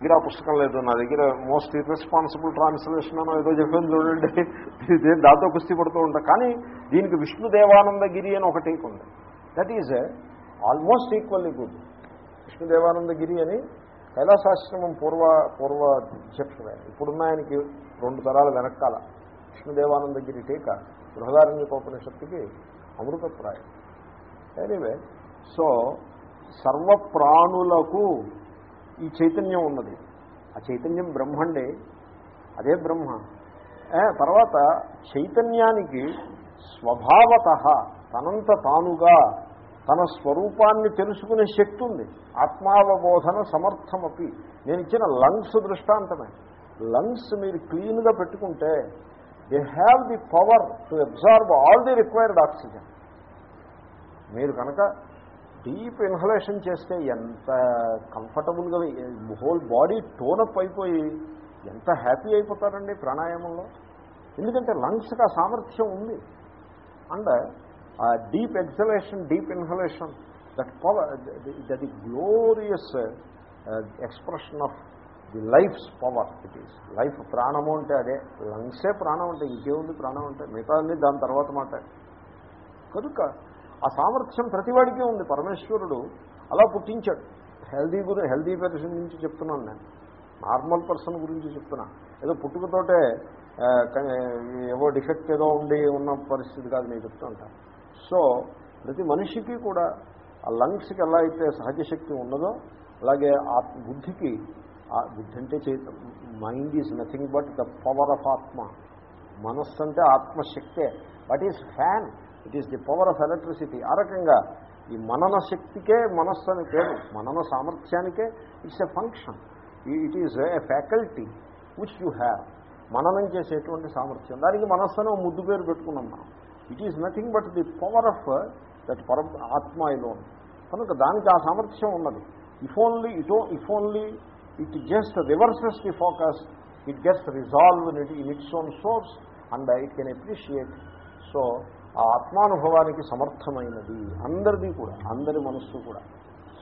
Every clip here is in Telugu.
దగ్గర ఆ పుస్తకం లేదు. నా దగ్గర మోస్ట్ ఇర్రెస్పాన్సిబుల్ ట్రాన్స్లేషన్ అని ఏదో చెప్పాను చూడండి. దేని దాంతో కుస్తీ పడుతూ ఉంటా. కానీ దీనికి విష్ణుదేవానందగిరి అని ఒకటి ఉంది. That is almost equally good Vishnudevanandagiri అని కైలాసాశ్రమం పూర్వ పూర్వ అధ్యక్షుడు. ఇప్పుడున్న ఆయనకి రెండు తరాల వెనకాల విష్ణుదేవానందగిరి టీక బృహదారణ్యోపనిషత్తుకి అమృతప్రాయం. ఎనీవే సో సర్వప్రాణులకు ఈ చైతన్యం ఉన్నది. ఆ చైతన్యం బ్రహ్మండే. అదే బ్రహ్మ. తర్వాత చైతన్యానికి స్వభావత తనంత తానుగా తన స్వరూపాన్ని తెలుసుకునే శక్తి ఉంది ఆత్మావబోధన సమర్థమపి. నేను ఇచ్చిన లంగ్స్ దృష్టాంతమే. లంగ్స్ మీరు క్లీన్గా పెట్టుకుంటే they have the power to absorb all the required oxygen మీరు కనుక డీప్ ఇన్హలేషన్ చేస్తే ఎంత కంఫర్టబుల్గా హోల్ బాడీ టోనప్ అయిపోయి ఎంత హ్యాపీ అయిపోతారండి ప్రాణాయామంలో? ఎందుకంటే లంగ్స్కి ఆ సామర్థ్యం ఉంది. అండ్ ఆ deep exhalation deep inhalation that power that ఈ glorious expression of the life's power it is. Life ప్రాణము అంటే అదే. లంగ్సే ప్రాణం అంటే ఇంకేముంది ప్రాణం అంటే మిగతా దాని తర్వాత మాట కనుక ఆ సామర్థ్యం ప్రతివాడికి ఉంది. పరమేశ్వరుడు అలా పుట్టించాడు. హెల్దీ గురి హెల్దీ పర్సన్ గురించి చెప్తున్నాను నేను. నార్మల్ పర్సన్ గురించి చెప్తున్నా. ఏదో పుట్టుకతోటే ఏవో డిఫెక్ట్ ఏదో ఉండి ఉన్న పరిస్థితి కాదు నేను చెప్తూ ఉంటాను సో ప్రతి మనిషికి కూడా ఆ లంగ్స్కి ఎలా అయితే సహజ శక్తి ఉన్నదో అలాగే ఆ బుద్ధికి ఆ బుద్ధి అంటే mind is nothing but the power of ఆత్మ. మనస్సు అంటే ఆత్మశక్తే. What is fan? It is the power of electricity ఆ రకంగా ఈ మనన శక్తికే మనస్సు అని పేరు. మనన సామర్థ్యానికే it's a function it is a faculty which you have మననం చేసేటువంటి సామర్థ్యం. దానికి మనస్సును ముద్దు పేరు పెట్టుకున్నాం మనం. It is nothing but the power of that పర ఆత్మ ఇలోన్ కనుక దానికి ఆ సామర్థ్యం ఉన్నది. ఇఫ్ ఓన్లీ ఇటో if only it just reverses the focus it gets resolve in its own source and it can appreciate so ఆ ఆత్మానుభవానికి సమర్థమైనది. అందరిది కూడా అందరి మనస్సు కూడా.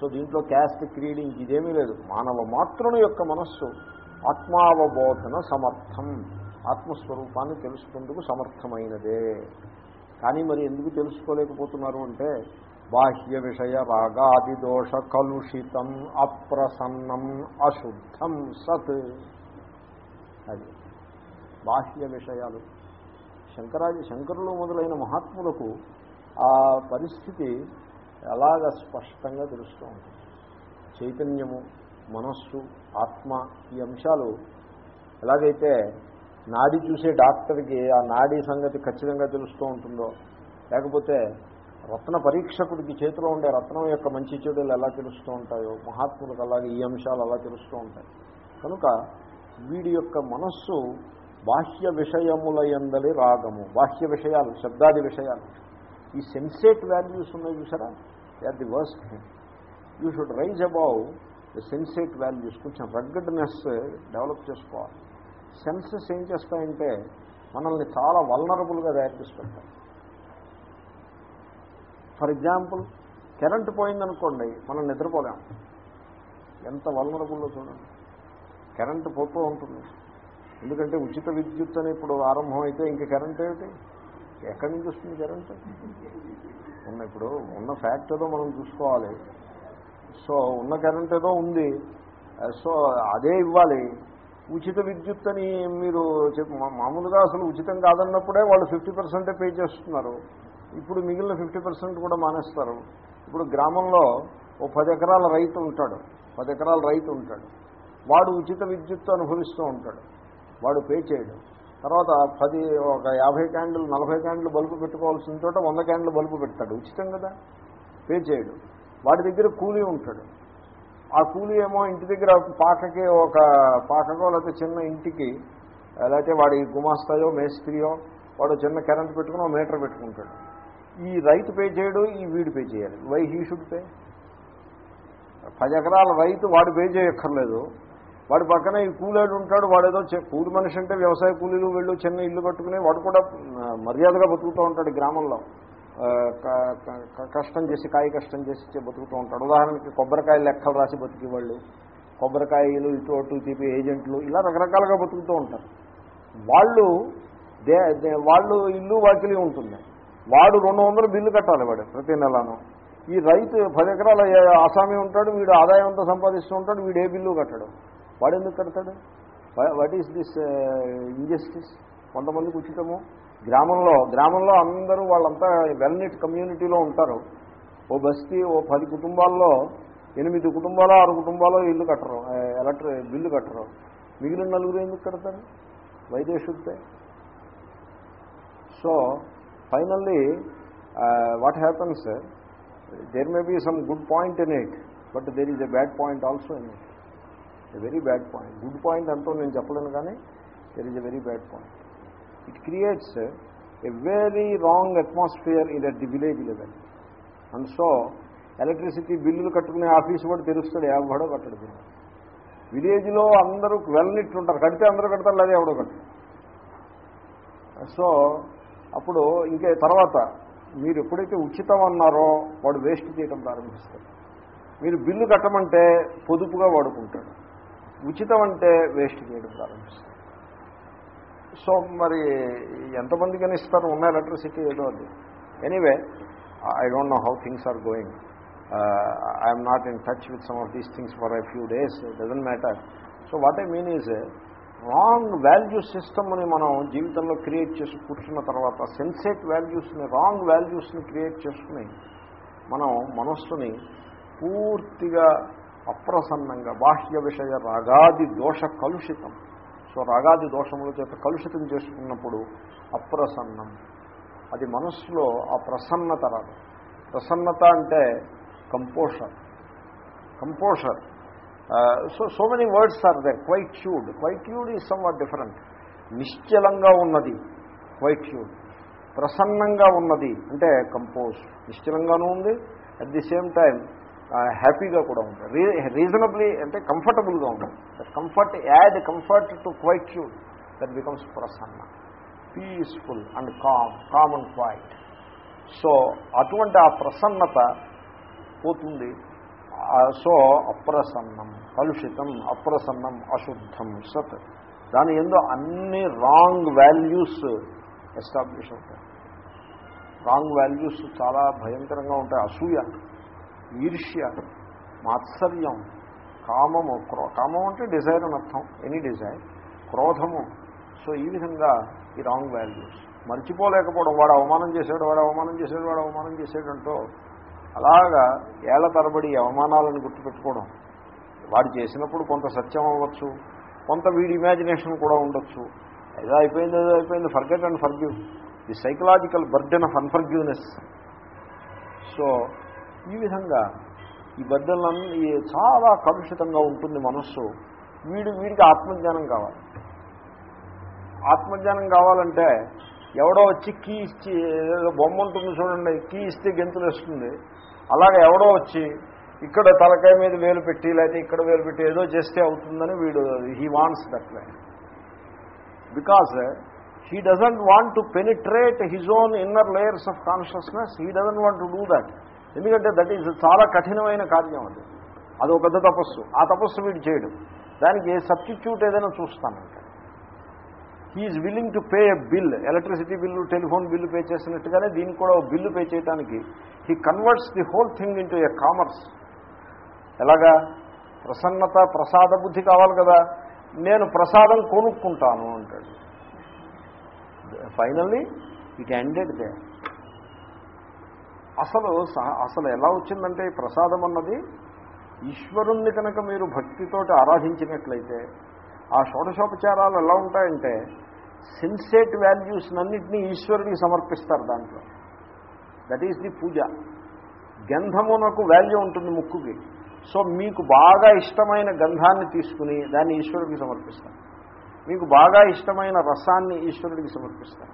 సో దీంట్లో క్యాస్ట్ క్రీడింగ్ ఇదేమీ లేదు. మానవ మాతృని యొక్క మనస్సు ఆత్మావబోధన సమర్థం. ఆత్మస్వరూపాన్ని తెలుసుకుందుకు సమర్థమైనదే. కానీ మరి ఎందుకు తెలుసుకోలేకపోతున్నారు అంటే బాహ్య విషయ రాగాది దోష కలుషితం అప్రసన్నం అశుద్ధం సత్. అది బాహ్య విషయాలు. శంకరాజ శంకరులు మొదలైన మహాత్ములకు ఆ పరిస్థితి ఎలాగ స్పష్టంగా తెలుస్తూ ఉంటుంది. చైతన్యము మనస్సు ఆత్మ ఈ అంశాలు ఎలాగైతే నాడి చూసే డాక్టర్కి ఆ నాడీ సంగతి ఖచ్చితంగా తెలుస్తూ ఉంటుందో లేకపోతే రత్న పరీక్షకుడికి చేతిలో ఉండే రత్నం యొక్క మంచి చెడులు ఎలా తెలుస్తూ ఉంటాయో మహాత్ములకు అలాగే ఈ అంశాలు అలా తెలుస్తూ ఉంటాయి. కనుక వీడి యొక్క మనస్సు బాహ్య విషయముల ఎందలి రాగము. బాహ్య విషయాలు శబ్దాది విషయాలు. ఈ సెన్సేట్ వాల్యూస్ ఉన్నాయి చూసారా? They are the worst thing you should rise above the sensate values కొంచెం రగ్గడ్నెస్ డెవలప్ చేసుకోవాలి. సెన్సెస్ ఏం చేస్తాయంటే మనల్ని చాలా వల్నరబుల్గా తయారు చేసి పెడతాయి ఫర్ ఎగ్జాంపుల్ కరెంటు పోయిందనుకోండి మనం నిద్రపోలేం. ఎంత వల్నరబుల్లో చూడండి. కరెంటు పోతూ ఉంటుంది. ఎందుకంటే ఉచిత విద్యుత్ అని ఇప్పుడు ఆరంభం అయితే ఇంక కరెంట్ ఏమిటి? ఎక్కడి నుంచి వస్తుంది కరెంట్? ఉన్న ఇప్పుడు ఉన్న ఫ్యాక్ట్ ఏదో మనం చూసుకోవాలి. సో ఉన్న కరెంట్ ఏదో ఉంది. సో అదే ఇవ్వాలి. ఉచిత విద్యుత్ అని మీరు మామూలుగా అసలు ఉచితం కాదన్నప్పుడే వాళ్ళు ఫిఫ్టీ పర్సెంటే పే చేస్తున్నారు. ఇప్పుడు మిగిలిన ఫిఫ్టీ పర్సెంట్ కూడా మానేస్తారు. ఇప్పుడు గ్రామంలో ఓ పది ఎకరాల రైతు ఉంటాడు. పది ఎకరాల రైతు ఉంటాడు. వాడు ఉచిత విద్యుత్ అనుభవిస్తూ ఉంటాడు. వాడు పే చేయడు. తర్వాత పది ఒక యాభై క్యాండిల్ నలభై క్యాండిల్ బల్బు పెట్టుకోవాల్సిన చోట వంద క్యాండిల్ బల్బు పెడతాడు. ఉచితం కదా? పే చేయడు. వాడి దగ్గర కూలీ ఉంటాడు. ఆ కూలీ ఏమో ఇంటి దగ్గర పాకకి ఒక పాకకో లేకపోతే చిన్న ఇంటికి లేకపోతే వాడి గుమాస్తాయో మేస్త్రియో వాడు చిన్న కరెంట్ పెట్టుకుని మీటర్ పెట్టుకుంటాడు. ఈ రైతు పే చేయడు ఈ వీడు పే చేయాలి. Why he should pay? పది ఎకరాల రైతు వాడు పే చేయక్కర్లేదు. వాడి పక్కన ఈ కూలేడు ఉంటాడు వాడు ఏదో కూలి మనిషి అంటే వ్యవసాయ కూలీలు వెళ్ళు చిన్న ఇల్లు కట్టుకుని వాడు కూడా మర్యాదగా బతుకుతూ ఉంటాడు గ్రామంలో. కష్టం చేసి కాయ కష్టం చేసి బతుకుతూ ఉంటాడు. ఉదాహరణకి కొబ్బరికాయ లెక్కలు రాసి బతికేవాళ్ళు. కొబ్బరికాయలు ఇటు అటు తీపి ఏజెంట్లు ఇలా రకరకాలుగా బతుకుతూ ఉంటారు. వాళ్ళు దే వాళ్ళు ఇల్లు వాకిలి ఉంటుంది. వాడు రెండు వందలు బిల్లు కట్టాలి వాడు ప్రతి నెలను. ఈ రైతు పది ఎకరాల ఆసామీ ఆసామి ఉంటాడు వీడు ఆదాయం అంతా సంపాదిస్తూ ఉంటాడు వీడు ఏ బిల్లు కట్టడు. వాడు ఎందుకు కడతాడు వాట్ ఈస్ దిస్ ఇంజస్టిస్ కొంతమందికి ఉచితము గ్రామంలో గ్రామంలో అందరూ వాళ్ళంతా వెల్నిట్ కమ్యూనిటీలో ఉంటారు. ఓ బస్తీ ఓ పది కుటుంబాల్లో ఎనిమిది కుటుంబాలు ఆరు కుటుంబాలు ఇల్లు కట్టరు. ఎలక్ట్రిక్ బిల్లు కట్టరు. మిగిలిన నలుగురు ఎందుకు కడతారు? వైదేశుద్దే so finally what happens there may be some good point in it but there is a bad point also in it a very bad point good point అంటూ నేను చెప్పలేను కానీ there is a very bad point it creates a very wrong atmosphere in at the village level and so electricity బిల్లులు కట్టుకునే ఆఫీస్ కూడా తెలుస్తాడు ఎవడో కట్టడు బిల్లు. విలేజ్లో అందరూ వెళ్ళనిట్టు ఉంటారు కడితే అందరూ కడతారు లేదా ఎవడో కట్టడు సో అప్పుడు ఇంకే తర్వాత మీరు ఎప్పుడైతే ఉచితం అన్నారో వాడు వేస్ట్ చేయడం ప్రారంభిస్తాడు. మీరు బిల్లు కట్టమంటే పొదుపుగా వాడుకుంటాడు. ఉచితం అంటే వేస్ట్ చేయడం ప్రారంభిస్తారు సో మరి ఎంతమందికని ఇస్తారు ఉన్న ఎలక్ట్రిసిటీ ఏదో అది. Anyway I don't know how things are going I'm not in touch with some of these things for a few days doesn't matter so what I mean is wrong value సిస్టమ్ని మనం జీవితంలో క్రియేట్ చేసి కూర్చున్న తర్వాత సెన్సేట్ వాల్యూస్ని రాంగ్ వాల్యూస్ని క్రియేట్ చేసుకుని మనం మనస్సుని పూర్తిగా అప్రసన్నంగా బాహ్య విషయ రాగాది దోష కలుషితం. సో రాగాది దోషముల చేత కలుషితం చేసుకున్నప్పుడు అప్రసన్నం. అది మనస్సులో ఆ ప్రసన్నత రాదు. ప్రసన్నత అంటే composure composure so so many words are there quietude quietude is somewhat different నిశ్చలంగా ఉన్నది. క్వైట్యూడ్ ప్రసన్నంగా ఉన్నది. అంటే కంపోజ్ నిశ్చలంగానూ ఉంది. అట్ ది సేమ్ టైం హ్యాపీగా కూడా ఉంటాం రీ రీజనబ్లీ అంటే కంఫర్టబుల్గా ఉంటాం that comfort add comfort to quietude that becomes Prasanna peaceful and calm calm and quiet so అటువంటి ఆ ప్రసన్నత పోతుంది. సో అప్రసన్నం కలుషితం అప్రసన్నం అశుద్ధం సత్. దాని ఎందు అన్ని రాంగ్ వాల్యూస్ ఎస్టాబ్లిష్ అవుతాయి. రాంగ్ వాల్యూస్ చాలా భయంకరంగా ఉంటాయి. అసూయ. ఈర్ష్య మాత్సర్యం కామము క్రో కామం అంటే డిజైర్ అని అర్థం ఎనీ డిజైర్ క్రోధము. సో ఈ విధంగా ఈ రాంగ్ వాల్యూస్. మర్చిపోలేకపోవడం వాడు అవమానం చేశాడు వాడు అవమానం చేశాడు వాడు అవమానం చేశాడంటూ అలాగా ఏళ్ళ తరబడి అవమానాలను గుర్తుపెట్టుకోవడం. వాడు చేసినప్పుడు కొంత సత్యం అవ్వచ్చు కొంత వీడి ఇమాజినేషన్ కూడా ఉండొచ్చు. ఏదో అయిపోయింది ఏదో అయిపోయింది forget and forgive the psychological burden of unforgiveness so ఈ విధంగా ఈ బద్దలన్నీ చాలా కలుషితంగా ఉంటుంది మనస్సు. వీడు వీడికి ఆత్మజ్ఞానం కావాలి. ఆత్మజ్ఞానం కావాలంటే ఎవడో వచ్చి కీ ఇచ్చి ఏదో బొమ్మ ఉంటుంది చూడండి కీ ఇస్తే గెంతులు వస్తుంది అలాగే ఎవడో వచ్చి ఇక్కడ తలకాయ మీద వేలు పెట్టి లేకపోతే ఇక్కడ వేలు పెట్టి ఏదో చేస్తే అవుతుందని వీడు he wants that way because he doesn't want to penetrate his own inner layers of consciousness he doesn't want to do that ఎందుకంటే దట్ ఈజ్ చాలా కఠినమైన కార్యం అది. ఒక పెద్ద తపస్సు. ఆ తపస్సు వీడు చేయడు. దానికి సబ్స్టిట్యూట్ ఏదైనా చూస్తానంటే he is willing to pay a bill electricity bill telephone bill pay చేసినట్టుగానే దీనికి కూడా బిల్లు పే చేయడానికి he converts the whole thing into a commerce ఎలాగా? ప్రసన్నత ప్రసాద బుద్ధి కావాలి కదా. నేను ప్రసాదం కొనుక్కుంటాను అంటాడు. ఫైనల్లీ ఇట్ ఎండెడ్ దే అసలు అసలు ఎలా వచ్చిందంటే ప్రసాదం అన్నది ఈశ్వరుణ్ణి కనుక మీరు భక్తితోటి ఆరాధించినట్లయితే ఆ షోడశోపచారాలు ఎలా ఉంటాయంటే సెన్సేట్ వాల్యూస్నన్నింటినీ ఈశ్వరుడికి సమర్పిస్తారు దాంట్లో. That is the puja. గంధమునకు value ఉంటుంది ముక్కుకి. సో మీకు బాగా ఇష్టమైన గంధాన్ని తీసుకుని దాన్ని ఈశ్వరుడికి సమర్పిస్తారు. మీకు బాగా ఇష్టమైన రసాన్ని ఈశ్వరుడికి సమర్పిస్తారు.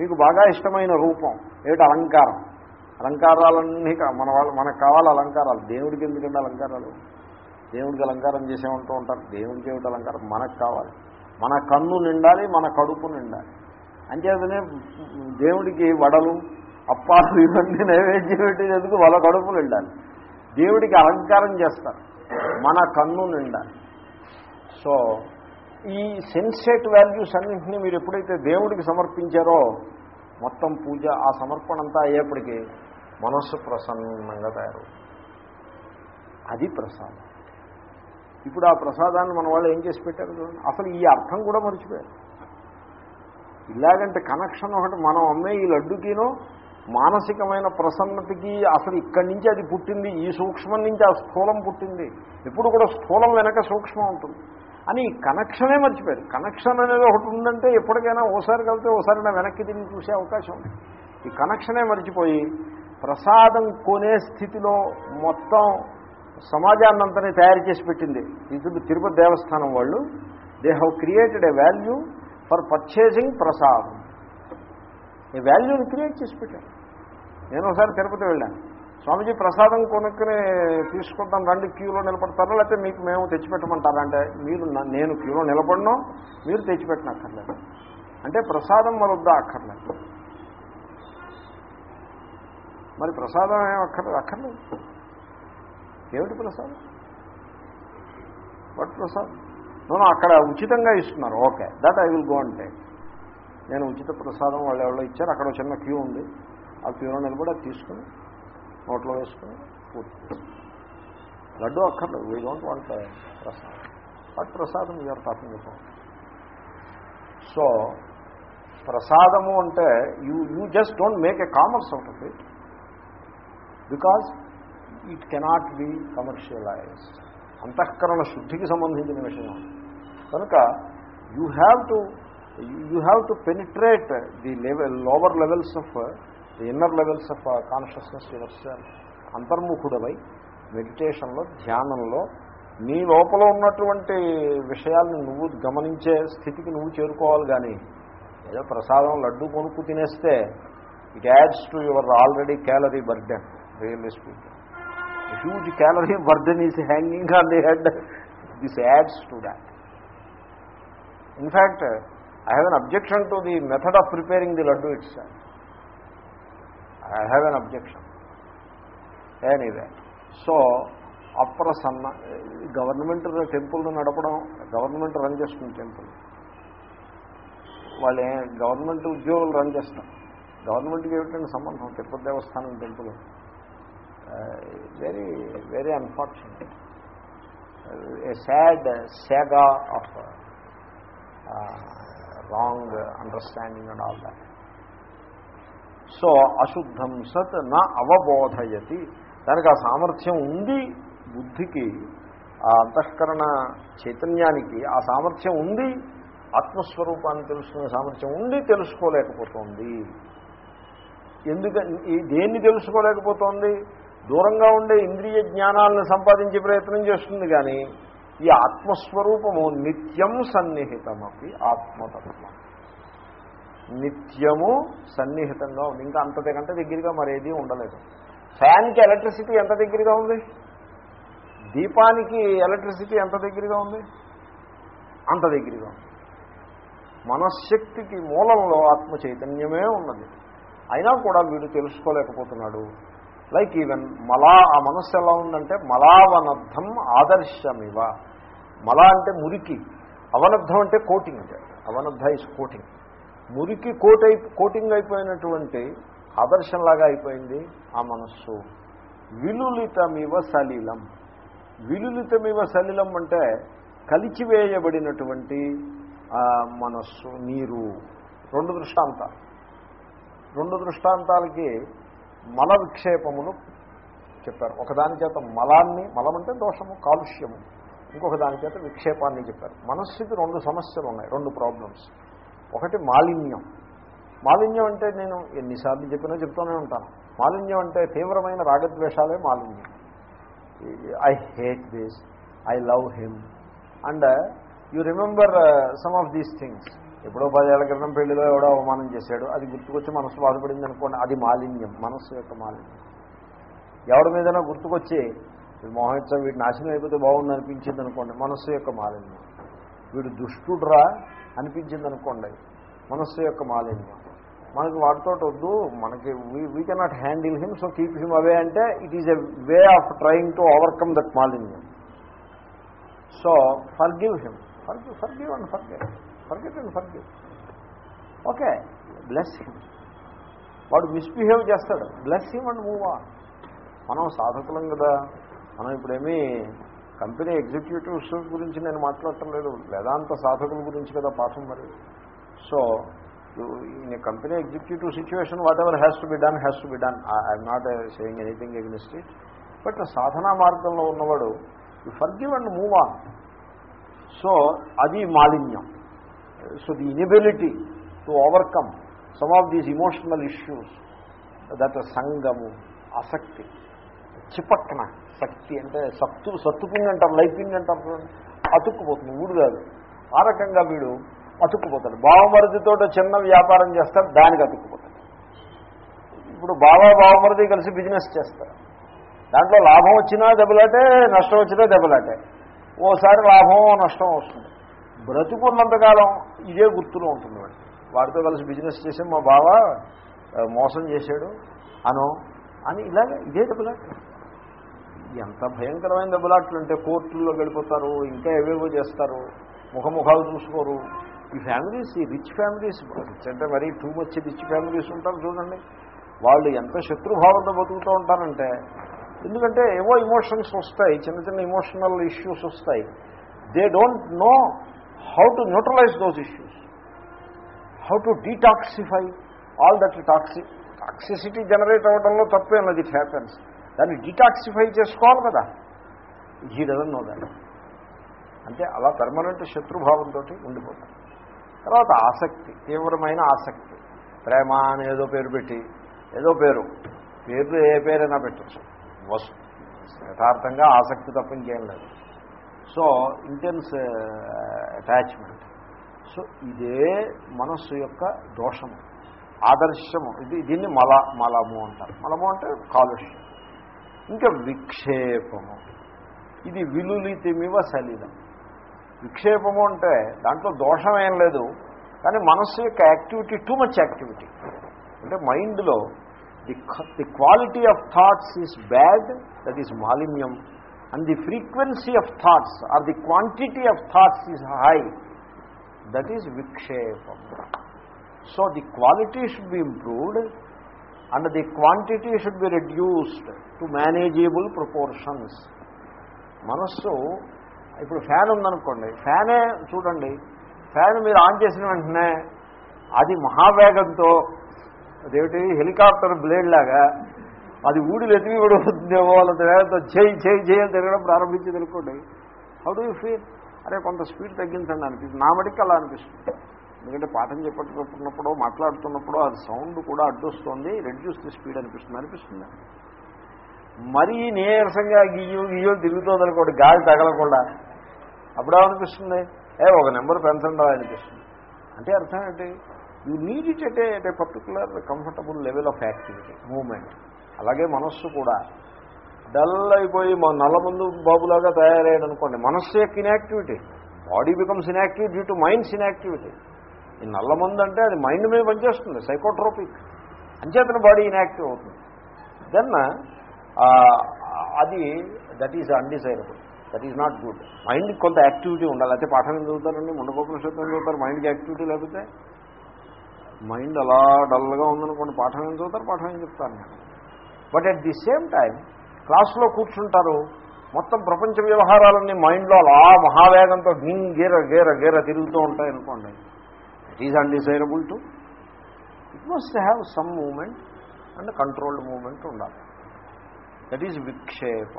మీకు బాగా ఇష్టమైన రూపం ఏమిటి అలంకారం? అలంకారాలన్నీ మన వాళ్ళు మనకు కావాలి అలంకారాలు. దేవుడికి ఎందుకంటే అలంకారాలు? దేవుడికి అలంకారం చేసేమంటూ ఉంటారు. దేవుడికి ఏమిటి అలంకారం? మనకు కావాలి. మన కన్ను నిండాలి మన కడుపు నిండాలి. అంచేతనే దేవుడికి వడలు అప్పాలు ఇవన్నీ నైవేద్యం పెట్టేందుకు వాళ్ళ కడుపు నిండాలి. దేవుడికి అలంకారం చేస్తారు. మన కన్ను నిండాలి. సో ఈ సెన్సేట్ వాల్యూస్ అన్నింటినీ మీరు ఎప్పుడైతే దేవుడికి సమర్పించారో మొత్తం పూజ ఆ సమర్పణ అంతా అయ్యేప్పటికీ మనస్సు ప్రసన్నంగా తయారు అది ప్రసాదం. ఇప్పుడు ఆ ప్రసాదాన్ని మన వాళ్ళు ఏం చేసి పెట్టారు చూడండి. అసలు ఈ అర్థం కూడా మర్చిపోయారు. ఇలాగంటే కనెక్షన్ ఒకటి మనం అమ్మే ఈ లడ్డుకినో మానసికమైన ప్రసన్నతకి అసలు ఇక్కడి నుంచి అది పుట్టింది. ఈ సూక్ష్మం నుంచి ఆ స్థూలం పుట్టింది. ఎప్పుడు కూడా స్థూలం వెనక సూక్ష్మం ఉంటుంది. అని కనెక్షనే మర్చిపోయారు. కనెక్షన్ అనేది ఒకటి ఉందంటే ఎప్పటికైనా ఓసారి కలితే ఓసారి నా వెనక్కి తిరిగి చూసే అవకాశం ఉంది. ఈ కనెక్షనే మర్చిపోయి ప్రసాదం కొనే స్థితిలో మొత్తం సమాజాన్నంతనే తయారు చేసి పెట్టింది. ఇది తిరుపతి దేవస్థానం వాళ్ళు. They have created a value for purchasing prasadam. ఈ వాల్యూని క్రియేట్ చేసి పెట్టాను నేను ఒకసారి తిరుపతి వెళ్ళాను. స్వామీజీ ప్రసాదం కొనుక్కుని తీసుకుంటాం రండి క్యూలో నిలబడతారా? లేకపోతే మీకు మేము తెచ్చిపెట్టమంటారా? అంటే మీరు నేను క్యూలో నిలబడినా మీరు తెచ్చిపెట్టనక్కర్లేదు. అంటే ప్రసాదం మరొద్దా అక్కర్లేదు. మరి ప్రసాదం ఏం అక్కర్లేదు. అక్కర్లేదు. ఏమిటి ప్రసాదం? వాట్ ప్రసాదం? నేను అక్కడ ఉచితంగా ఇస్తున్నారు. Okay that I will go అంటే నేను ఉచిత ప్రసాదం వాళ్ళు ఎవరో ఇచ్చారు. అక్కడ ఒక చిన్న క్యూ ఉంది. ఆ క్యూలో నిలబడి అది తీసుకుని నోట్లో వేసుకుని పూర్తి. లడ్డు అక్కర్లేదు. We don't want prasadam. What prasadam? We are talking about so ప్రసాదము అంటే you you just don't make a commerce out of it because it cannot be commercialize అంతఃకరణ శుద్ధికి సంబంధించిన విషయం. కనుక you have to you have to penetrate the level lower levels of the inner levels of consciousness your అంతర్ముఖుడవై మెడిటేషన్లో ధ్యానంలో నీ లోపల ఉన్నటువంటి విషయాల్ని నువ్వు గమనించే స్థితికి నువ్వు చేరుకోవాలి కానీ ఏదో ప్రసాదం లడ్డు కొనుక్కు తినేస్తే it adds to your already calorie burden. Really speaking huge calorie burden is hanging on the head this adds to that in fact I have an objection to the method of preparing the laddu it's I have an objection anyway so అప్రసన్న government temple నడపడం గవర్నమెంట్ రన్ చేస్తుంది టెంపుల్ వాళ్ళే గవర్నమెంట్ ఉద్యోగులు రన్ చేస్తారు గవర్నమెంట్కి ఏమిటంటే సంబంధం? తిరుపతి దేవస్థానం temple very very unfortunate a sad saga of wrong understanding and all that so అశుద్ధం సత్ నా అవబోధయతి దానికి ఆ సామర్థ్యం ఉంది బుద్ధికి ఆ అంతఃకరణ చైతన్యానికి ఆ సామర్థ్యం ఉంది ఆత్మస్వరూపాన్ని తెలుసుకునే సామర్థ్యం ఉండి తెలుసుకోలేకపోతుంది. ఎందుకని దేన్ని తెలుసుకోలేకపోతోంది? దూరంగా ఉండే ఇంద్రియ జ్ఞానాలను సంపాదించే ప్రయత్నం చేస్తుంది కానీ ఈ ఆత్మస్వరూపము నిత్యం సన్నిహితమపి ఆత్మతత్వం. నిత్యము సన్నిహితంగా ఉంది. ఇంకా అంతకంటే దగ్గరగా మరేది ఉండలేదు. ఫ్యాన్కి ఎలక్ట్రిసిటీ ఎంత దగ్గరగా ఉంది? దీపానికి ఎలక్ట్రిసిటీ ఎంత దగ్గరగా ఉంది? అంత దగ్గరగా ఉంది. మనశ్శక్తికి మూలంలో ఆత్మ చైతన్యమే ఉన్నది. అయినా కూడా వీడు తెలుసుకోలేకపోతున్నాడు. లైక్ ఈవెన్ మలా ఆ మనస్సు ఎలా ఉందంటే మలావనర్థం ఆదర్శమివ. మల అంటే మురికి. అవనర్థం అంటే కోటింగ్ అంటే. అవనర్థ ఇస్ కోటింగ్ మురికి కోట్ అయి కోటింగ్ అయిపోయినటువంటి ఆదర్శంలాగా అయిపోయింది ఆ మనస్సు. విలులితమివ సలిలం. విలులితమివ సలిలం అంటే కలిచివేయబడినటువంటి మనస్సు నీరు. రెండు దృష్టాంతాలు. రెండు దృష్టాంతాలకి మల విక్షేపములు చెప్పారు. ఒకదాని చేత మలాన్ని మలమంటే దోషము కాలుష్యము. ఇంకొక దాని చేత విక్షేపాన్ని చెప్పారు. మనస్సుకి రెండు సమస్యలు ఉన్నాయి రెండు ప్రాబ్లమ్స్ ఒకటి మాలిన్యం. మాలిన్యం అంటే నేను ఎన్నిసార్లు చెప్పినా చెప్తూనే ఉంటాను. మాలిన్యం అంటే తీవ్రమైన రాగద్వేషాలే మాలిన్యం. I hate this I love him and you remember some of these things ఎప్పుడో పదేళ్ళ క్రితం పెళ్ళిలో ఎవడో అవమానం చేశాడు. అది గుర్తుకొచ్చి మనసు బాధపడింది అనుకోండి. అది మాలిన్యం మనస్సు యొక్క మాలిన్యం. ఎవరి మీదైనా గుర్తుకొచ్చి మోహిత్సం మోహించం వీడు నాశనం అయిపోతే బాగుంది అనిపించింది అనుకోండి మనస్సు యొక్క మాలిన్యం. వీడు దుష్టుడ్రా అనిపించింది అనుకోండి మనస్సు యొక్క మాలిన్యం. మనకి వాటితో వద్దు మనకి we cannot handle him so keep him away అంటే it is a way of trying to overcome that మాలిన్యం. So forgive him for forgive and forgive forget and forget okay bless him వాడు మిస్బిహేవ్ చేస్తాడు. Bless him and move on మనం సాధకులం కదా. మనం ఇప్పుడేమీ కంపెనీ ఎగ్జిక్యూటివ్స్ గురించి నేను మాట్లాడటం లేదు. వేదాంత సాధకుల గురించి కదా పాఠం మరి. So in a company executive situation whatever has to be done has to be done I'm not saying anything against it but సాధనా మార్గంలో ఉన్నవాడు for forgive and move on so అది మాలిన్యం. So the inability to overcome some of these emotional issues that సంగము ఆసక్తి చిపక్కన శక్తి అంటే సత్తు సత్తుపిండి అంటారు లైఫింగ్ అంటారు అతుక్కుపోతుంది ఊడు కాదు. ఆ రకంగా వీడు అతుక్కుపోతాడు. బావమరిదితో చిన్న వ్యాపారం చేస్తాడు దానికి అతుక్కుపోతాడు. ఇప్పుడు బావ బావమరిది కలిసి బిజినెస్ చేస్తారు. దాంట్లో లాభం వచ్చినా దెబ్బలాటే నష్టం వచ్చినా దెబ్బలాటే. ఓసారి లాభం నష్టం వస్తుంది. బ్రతుకున్నంతకాలం ఇదే గుర్తులో ఉంటుంది వాడు వాడితో కలిసి బిజినెస్ చేసి మా బావ మోసం చేశాడు అనో అని ఇలాగే ఇదే దెబ్బలాట ఎంత భయంకరమైన దెబ్బలాట్లు అంటే కోర్టుల్లో గడిపోతారు ఇంకా ఏవేవో చేస్తారు ముఖముఖాలు చూసుకోరు. ఈ ఫ్యామిలీస్ ఈ రిచ్ ఫ్యామిలీస్ రిచ్ అంటే మరీ టూ మచ్ రిచ్ ఫ్యామిలీస్ ఉంటారు చూడండి. వాళ్ళు ఎంత శత్రుభావంతో బతుకుతూ ఉంటారంటే ఎందుకంటే ఏవో ఇమోషన్స్ వస్తాయి చిన్న చిన్న ఇమోషనల్ ఇష్యూస్ వస్తాయి. They don't know how to neutralize those issues how to detoxify all that toxi toxicity generate అవ్వడంలో తప్పే ఉన్నది ఇట్ హ్యాపెన్స్ దాన్ని డీటాక్సిఫై చేసుకోవాలి కదా. ఈ డజన్ నో అంటే అలా పర్మనెంట్ శత్రుభావంతో ఉండిపోతాం. తర్వాత ఆసక్తి తీవ్రమైన ఆసక్తి. ప్రేమ అని ఏదో పేరు పెట్టి ఏదో పేరు. పేర్లు ఏ పేరైనా పెట్టచ్చు. వస్తు యథార్థంగా ఆసక్తి తప్ప ఇంకేం లేదు. సో ఇంటెన్స్ అటాచ్మెంట్ సో ఇదే మనస్సు యొక్క దోషము ఆదర్శము. ఇది దీన్ని మల మలము అంటారు. మలము అంటే కాలుష్యం. ఇంకా విక్షేపము. ఇది విలులితిమివ సలిలం. విక్షేపము అంటే దాంట్లో దోషం ఏం లేదు. కానీ మనస్సు యొక్క యాక్టివిటీ టూ మచ్ యాక్టివిటీ అంటే మైండ్లో the the quality of thoughts is bad that is మాలిన్యం. And the frequency of thoughts are the quantity of thoughts is high that is విక్షేపం so the quality should be improved and the quantity should be reduced to manageable proportions మనస్సు ఇప్పుడు ఫ్యాన్ ఉందనుకోండి ఫ్యానే చూడండి ఫ్యాన్ మీరు ఆన్ చేసిన వెంటనే అది మహావేగంతో అదేమిటి హెలికాప్టర్ బ్లేడ్ లాగా అది ఊడి వెతికి కూడా వస్తుందేమో వాళ్ళ వేగంతో చేయి చేయి చేయి తిరగడం ప్రారంభించి తెలుకోండి హౌ డూ యూ ఫీల్ అరే కొంత స్పీడ్ తగ్గించండి అనిపిస్తుంది. నా మటుకు అలా అనిపిస్తుంది. ఎందుకంటే పాఠం చెప్పేటప్పుడు మాట్లాడుతున్నప్పుడు అది సౌండ్ కూడా అడ్డొస్తుంది రెడ్యూస్ ది స్పీడ్ అనిపిస్తుంది అనిపిస్తుంది. మరీ నీరసంగా గియ్యో గియ్యో తిరుగుతుంది అనుకోండి గాలి తగలకుండా. అప్పుడు అనిపిస్తుంది? ఏ ఒక నెంబర్ పెంచండి అనిపిస్తుంది. అంటే అర్థం ఏంటి? You need it at at a particular comfortable level of activity moment అలాగే మనస్సు కూడా. డల్ అయిపోయి మా నల్లమందు బాబులాగా తయారయ్యాడు అనుకోండి మనస్సు యొక్క inactivity. Body becomes inactive due to mind's inactivity. ఈ నల్లమందు అంటే అది మైండ్ మీద పనిచేస్తుంది సైకోట్రోపిక్. అంచేతన బాడీ ఇన్యాక్టివ్ అవుతుంది. దెన్ అది that is undesirable. That is not good. మైండ్కి కొంత యాక్టివిటీ ఉండాలి. అయితే పాఠం ఏం చదువుతారండి ముండగోపనిషత్తు ఏం చదువుతారు మైండ్కి యాక్టివిటీ లేకపోతే? మైండ్ అలా డల్గా ఉందనుకోండి పాఠం ఏం చదువుతారు పాఠం ఏం చెప్తాను నేను but at the same time క్లాస్లో కూర్చుంటారు. మొత్తం ప్రపంచ వ్యవహారాలన్నీ మైండ్లో అలా మహావేగంతో గింగ్ గేర గేర గేర తిరుగుతూ ఉంటాయి అనుకోండి. It is undesirable to it must have some movement and controlled movement ఉండాలి. దట్ ఈజ్ విక్షేప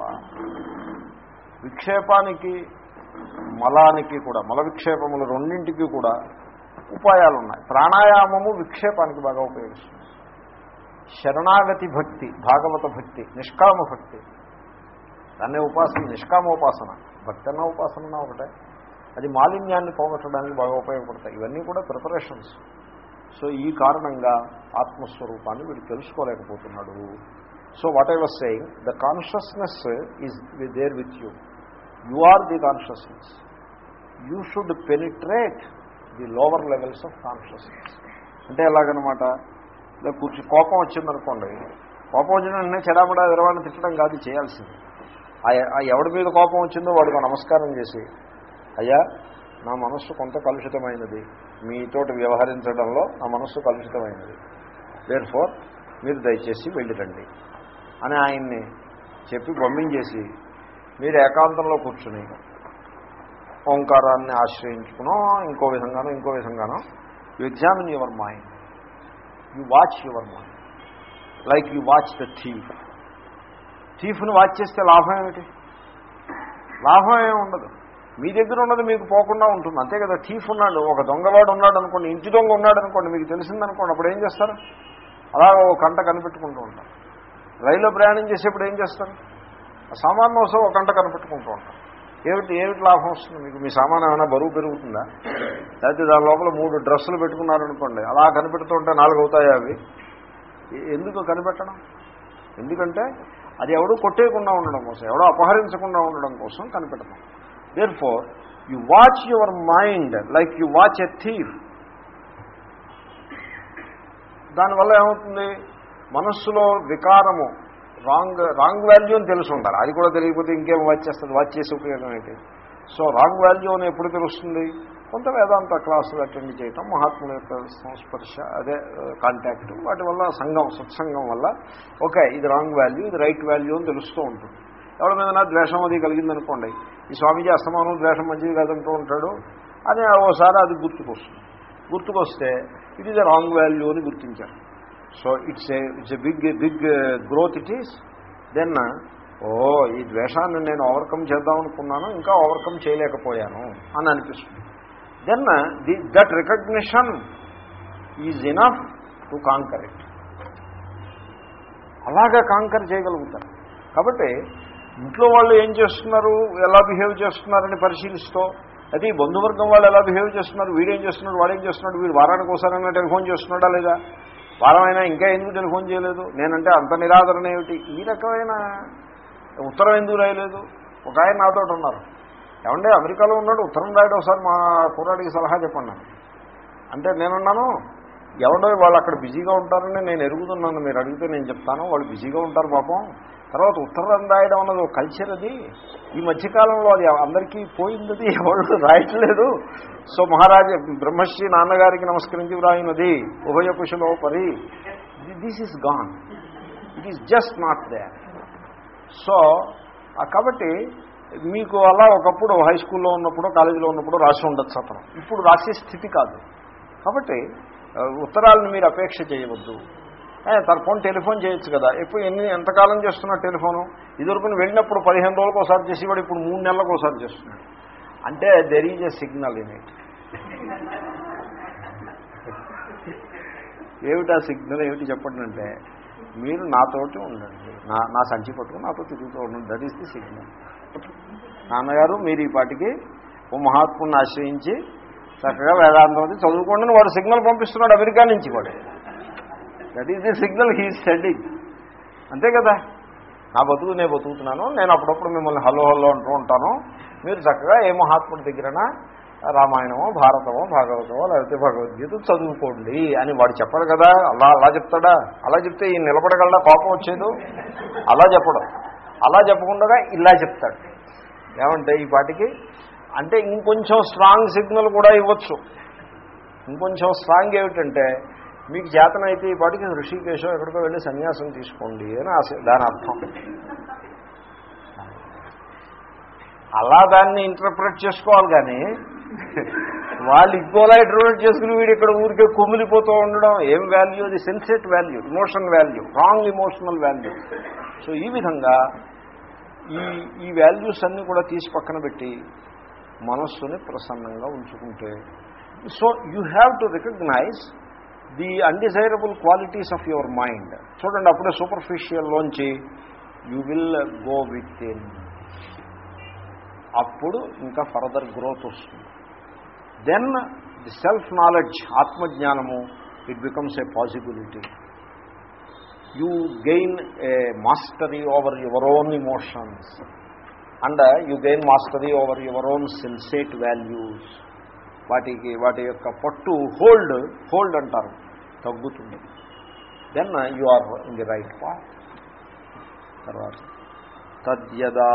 విక్షేపానికి మలానికి కూడా మల విక్షేపములు రెండింటికి కూడా ఉపాయాలు ఉన్నాయి ప్రాణాయామము విక్షేపానికి బాగా ఉపయోగిస్తుంది శరణాగతి భక్తి భాగవత భక్తి నిష్కామ భక్తి. దాన్నే ఉపాసన నిష్కామోపాసన. భక్తి అన్న ఉపాసన ఒకటే. అది మాలిన్యాన్ని పోగొట్టడానికి బాగా ఉపయోగపడతాయి. ఇవన్నీ కూడా ప్రిపరేషన్స్. సో ఈ కారణంగా ఆత్మస్వరూపాన్ని వీడు తెలుసుకోలేకపోతున్నాడు. So what I was saying the consciousness is there with you. You are the consciousness. You should penetrate the lower levels of consciousness. అంటే ఎలాగనమాట? కూర్చు కోపం వచ్చిందనుకోండి కోపం వచ్చిన వెంటనే చెడామడా విరవాణి తిట్టడం కాదు చేయాల్సింది. ఆ- ఎవడి మీద కోపం వచ్చిందో వాడికి నమస్కారం చేసి అయ్యా నా మనస్సు కొంత కలుషితమైనది. మీతోటి వ్యవహరించడంలో నా మనస్సు కలుషితమైనది. దేర్ ఫోర్ మీరు దయచేసి వెళ్ళిరండి. అని ఆయన్ని చెప్పి పంపించేసి మీరు ఏకాంతంలో కూర్చుని ఓంకారాన్ని ఆశ్రయించుకునో ఇంకో విధంగానో ఇంకో విధంగానో you examine your mind you watch your money. Like you watch the thief. థీఫ్ను watch చేస్తే లాభం ఏమిటి? లాభం ఏమి ఉండదు. మీ దగ్గర ఉన్నది మీకు పోకుండా ఉంటుంది. అంతే కదా థీఫ్ ఉన్నాడు ఒక దొంగవాడు ఉన్నాడు అనుకోండి ఇంటి దొంగ ఉన్నాడు అనుకోండి మీకు తెలిసిందనుకోండి అప్పుడు ఏం చేస్తారు? అలా ఓ కంట కనిపెట్టుకుంటూ ఉంటారు. రైల్లో ప్రయాణం చేసేప్పుడు ఏం చేస్తారు? ఆ ఒక గంట కనిపెట్టుకుంటూ ఉంటారు. ఏమిటి ఏమిటి లాభం వస్తుంది మీకు? మీ సామాన్ ఏమైనా బరువు పెరుగుతుందా? లేకపోతే దాని లోపల మూడు డ్రెస్సులు పెట్టుకున్నారనుకోండి అలా కనిపెడుతుంటే నాలుగు అవుతాయి అవి? ఎందుకు కనిపెట్టడం? ఎందుకంటే అది ఎవడో కొట్టేయకుండా ఉండడం కోసం ఎవడో అపహరించకుండా ఉండడం కోసం కనిపెడతాం therefore you watch your mind like you watch a thief దానివల్ల ఏమవుతుంది? మనస్సులో వికారము రాంగ్ రాంగ్ వాల్యూ అని తెలుసు ఉంటారు అది కూడా తెలియకపోతే ఇంకేం వాచ్ చేస్తుంది? వాచ్ చేసే ఉపయోగం అయితే సో రాంగ్ వాల్యూ అని ఎప్పుడు తెలుస్తుంది? కొంత వేదాంత క్లాసులు అటెండ్ చేయటం మహాత్ముల యొక్క సంస్పర్శ అదే కాంటాక్ట్ వాటి వల్ల సంఘం సత్సంగం వల్ల ఓకే ఇది రాంగ్ వాల్యూ ఇది రైట్ వాల్యూ అని తెలుస్తూ ఉంటుంది. ఎవరి మీద ద్వేషం అది కలిగిందనుకోండి ఈ స్వామీజీ అస్తమానం ద్వేషం మంచిది కాదంటూ ఉంటాడు అని ఓసారి అది గుర్తుకొస్తుంది. గుర్తుకొస్తే ఇది రాంగ్ వాల్యూ అని గుర్తించారు. So it's a it's a big big growth it is then ఓ ఈ ద్వేషాన్ని నేను ఓవర్కమ్ చేద్దాం అనుకున్నాను ఇంకా ఓవర్కమ్ చేయలేకపోయాను అని అనిపిస్తుంది. Then the that recognition is enough to conquer it అలాగా కాంకర్ చేయగలుగుతారు. కాబట్టి ఇంట్లో వాళ్ళు ఏం చేస్తున్నారు? ఎలా బిహేవ్ చేస్తున్నారని పరిశీలిస్తూ అయితే ఈ బంధువర్గం వాళ్ళు ఎలా బిహేవ్ చేస్తున్నారు? వీడేం చేస్తున్నాడు? వాడేం చేస్తున్నాడు? వీడు వారానికి ఒకసారైనా టెలిఫోన్ చేస్తున్నాడా లేదా? వారమైనా ఇంకా ఎందుకు టెలిఫోన్ చేయలేదు? నేనంటే అంత నిరాదరణ ఏమిటి? ఈ రకమైన ఉత్తరం ఎందుకు రాయలేదు? ఒక ఆయన నాతో ఉన్నారు. ఏమంటే అమెరికాలో ఉన్నాడు ఉత్తరం రాయడం ఒకసారి మా కుర్రాడికి సలహా చెప్పండి. అంటే నేనున్నాను ఎవడో వాళ్ళు అక్కడ బిజీగా ఉంటారని నేను ఎరుగుతున్నాను మీరు అడిగితే నేను చెప్తాను. వాళ్ళు బిజీగా ఉంటారు పాపం. తర్వాత ఉత్తరం రాయడం అన్నది ఒక కల్చర్ అది. ఈ మధ్యకాలంలో అది అందరికీ పోయింది అది ఎవరు రాయట్లేదు. సో మహారాజ బ్రహ్మశ్రీ నాన్నగారికి నమస్కరించి వ్రాయినది ఉభయ కుశలో పరి. This is gone it is just not they so కాబట్టి మీకు అలా ఒకప్పుడు హై స్కూల్లో ఉన్నప్పుడు కాలేజీలో ఉన్నప్పుడు రాసి ఉండొచ్చు అతను. ఇప్పుడు రాసే స్థితి కాదు. కాబట్టి ఉత్తరాలను మీరు అపేక్ష చేయవద్దు. ఏ, టెలిఫోన్ చేయొచ్చు కదా. ఎప్పుడు ఎన్ని ఎంతకాలం చేస్తున్నా టెలిఫోను? ఇదివరకు వెళ్ళినప్పుడు పదిహేను రోజులకు ఒకసారి చేసేవాడు ఇప్పుడు మూడు నెలలకు ఒకసారి చేస్తున్నాడు. అంటే there is a signal in it ఏమిటా సిగ్నల్ ఏమిటి చెప్పండి అంటే మీరు నాతోటి ఉండండి. నా నా సంచి పట్టుకుని నాతో తిరుగుతూ ఉండండి. దట్ ఈస్ ది సిగ్నల్ నాన్నగారు మీరు ఈ పాటికి ఓ మహాత్ముని ఆశ్రయించి చక్కగా వేదాంతం అది చదువుకోండి వాడు సిగ్నల్ పంపిస్తున్నాడు అమెరికా నుంచి వాడు. That is the signal he study అంతే కదా? నా బతుకు నేను బతుకుతున్నాను నేను అప్పుడప్పుడు మిమ్మల్ని హలో హలో అంటూ ఉంటాను. మీరు చక్కగా ఏ మహాత్ముడి దగ్గరనా? రామాయణమో భారతమో భాగవతమో లేకపోతే భగవద్గీత చదువుకోండి అని వాడు చెప్పడు కదా. అలా అలా చెప్తాడా? అలా చెప్తే ఈ నిలబడగలడా? కోపం వచ్చేదు? అలా చెప్పడం. అలా చెప్పకుండా ఇలా చెప్తాడు. ఏమంటే ఈ పాటికి అంటే ఇంకొంచెం స్ట్రాంగ్ సిగ్నల్ కూడా ఇవ్వచ్చు. ఇంకొంచెం స్ట్రాంగ్ ఏమిటంటే మీకు చేతనైతే ఈ పాటికి ఋషికేశం ఎక్కడికో వెళ్ళి సన్యాసం తీసుకోండి అని ఆశ- దాని అర్థం. అలా దాన్ని ఇంటర్ప్రిట్ చేసుకోవాలి కానీ వాళ్ళు ఇంకోలా ఇంటర్ప్రిట్ చేసుకుని వీడు ఇక్కడ ఊరికే కుమిలిపోతూ ఉండడం ఏం వాల్యూ అది sensate value emotion value wrong emotional value so ఈ విధంగా ఈ ఈ వాల్యూస్ అన్నీ కూడా తీసి పక్కన పెట్టి మనస్సుని ప్రసన్నంగా ఉంచుకుంటే. So you have to recognize the undesirable qualities of your mind చూడండి అప్పుడే సూపర్ఫిషియల్లోంచి you will go within అప్పుడు ఇంకా ఫర్దర్ గ్రోత్ వస్తుంది. దెన్ ది సెల్ఫ్ నాలెడ్జ్ ఆత్మజ్ఞానము it becomes a possibility you gain a mastery over your own emotions and you gain mastery over your own sensate values. వాటికి వాటి యొక్క పట్టు హోల్డ్ హోల్డ్ అంటారు తగ్గుతుంది. Then you are in the right path తర్వాత తద్యదా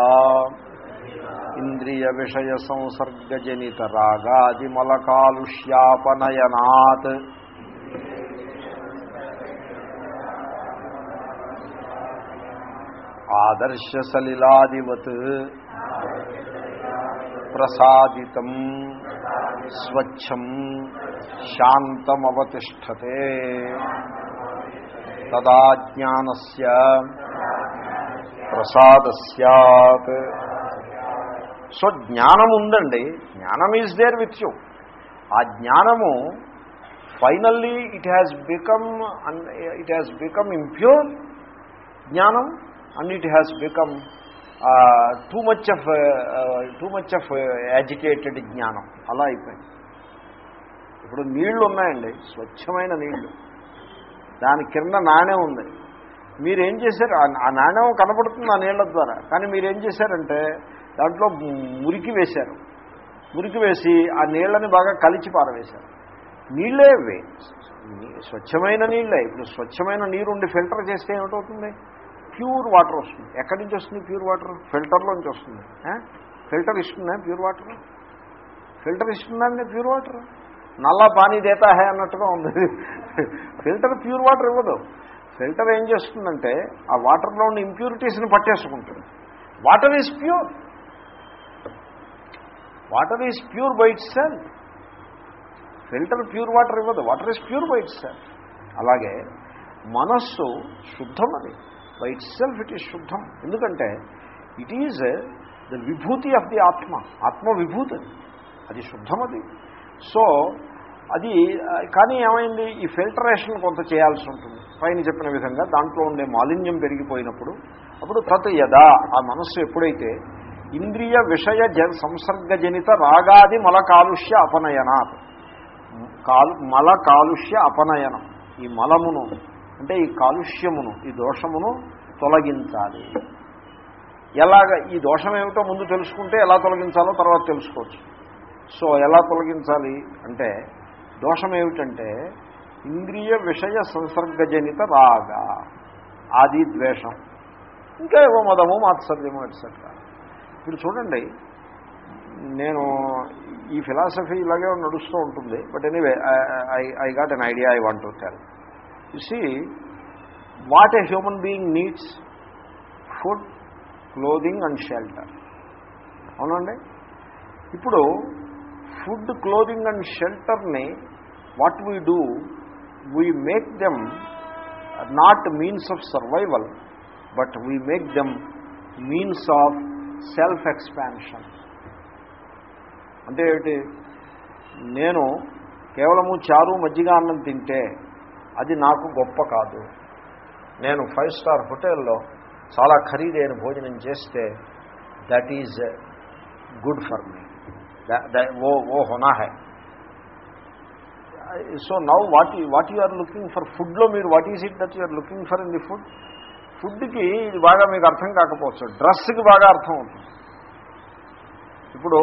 ఇంద్రియ విషయ సంసర్గజనిత రాగాదిమలకాలుష్యాపనయనాత్ మలకాలుష్యాపనయనాత్. సలిలాదివత్ ప్రసాదితం స్వచ్ఛం శాంతమవతిష్టతే తదా జ్ఞానస్ ప్రసాద సత్ సో జ్ఞానం ఉందండి జ్ఞానం ఈజ్ దేర్ విత్ యూ. ఆ జ్ఞానము finally it has become it has become impure జ్ఞానం. And it has become too much of too much of agitated జ్ఞానం అలా అయిపోయింది ఇప్పుడు నీళ్ళు ఉన్నాయండి స్వచ్ఛమైన నీళ్ళు దాని కింద నాణ్యం ఉంది మీరేం చేశారు ఆ- నాణ్యం కనపడుతుంది ఆ నీళ్ళ ద్వారా కానీ మీరేం చేశారంటే దాంట్లో మురికి వేశారు మురికి వేసి ఆ నీళ్ళని బాగా కలిచి పారవేశారు నీళ్ళే స్వచ్ఛమైన నీళ్ళే ఇప్పుడు స్వచ్ఛమైన నీరుండి ఫిల్టర్ చేస్తే ఏమిటవుతుంది ప్యూర్ వాటర్ వస్తుంది. ఎక్కడి నుంచి వస్తుంది ప్యూర్ వాటర్? ఫిల్టర్లోంచి వస్తుంది? ఫిల్టర్ ఇస్తుందా ప్యూర్ వాటర్? ఫిల్టర్ ఇస్తుందండి ప్యూర్ వాటర్? నల్లా పానీ దేతా హే అన్నట్టుగా ఉంది. ఫిల్టర్ ప్యూర్ వాటర్ ఇవ్వదు. ఫిల్టర్ ఏం చేస్తుందంటే ఆ వాటర్లో ఉన్న ఇంప్యూరిటీస్ని పట్టేసుకుంటుంది. Water is pure. Water is pure by itself filter pure water ఇవ్వదు. Water is pure by itself అలాగే మనస్సు శుద్ధం అది by itself it is శుద్ధం ఎందుకంటే ఇట్ ఈజ్ ద విభూతి ఆఫ్ ది ఆత్మ ఆత్మ విభూతి అది శుద్ధమది శుద్ధం అది. సో అది కానీ ఏమైంది? ఈ ఫిల్టరేషన్ కొంత చేయాల్సి ఉంటుంది. పైన చెప్పిన విధంగా దాంట్లో ఉండే మాలిన్యం పెరిగిపోయినప్పుడు అప్పుడు తత్ యదా ఆ మనస్సు ఎప్పుడైతే ఇంద్రియ విషయ జ సంసర్గజనిత రాగాది మల కాలుష్య అపనయనాత్. కాలు మల కాలుష్య అపనయనం. ఈ మలమును అంటే ఈ కాలుష్యమును ఈ దోషమును తొలగించాలి. ఎలాగ ఈ దోషం ఏమిటో ముందు తెలుసుకుంటే ఎలా తొలగించాలో తర్వాత తెలుసుకోవచ్చు. సో ఎలా తొలగించాలి అంటే దోషం ఏమిటంటే ఇంద్రియ విషయ సంసర్గజనిత రాగ ఆది ద్వేషం ఇంకా ఏవో మదము మాత్సర్యము ఎట్సెట్రా ఇప్పుడు చూడండి నేను ఈ ఫిలాసఫీ ఇలాగే నడుస్తూ ఉంటుంది. But anyway I I got an idea I want to tell you see what a human being needs food clothing and shelter అవునండి? ఇప్పుడు food clothing and షెల్టర్ని what we do we make them not means of survival but we make them means of self expansion అంటే ఏమిటి? నేను కేవలము చారు మజ్జిగ అన్నం తింటే అది నాకు గొప్ప కాదు. నేను ఫైవ్ స్టార్ హోటల్లో చాలా ఖరీదైన భోజనం చేస్తే that is good for me ఓ ఓ హోనా high so now what what you are looking for ఫుడ్లో మీరు what is it that you are looking for in the food ఫుడ్కి ఇది బాగా మీకు అర్థం కాకపోవచ్చు. డ్రెస్కి బాగా అర్థం అవుతుంది. ఇప్పుడు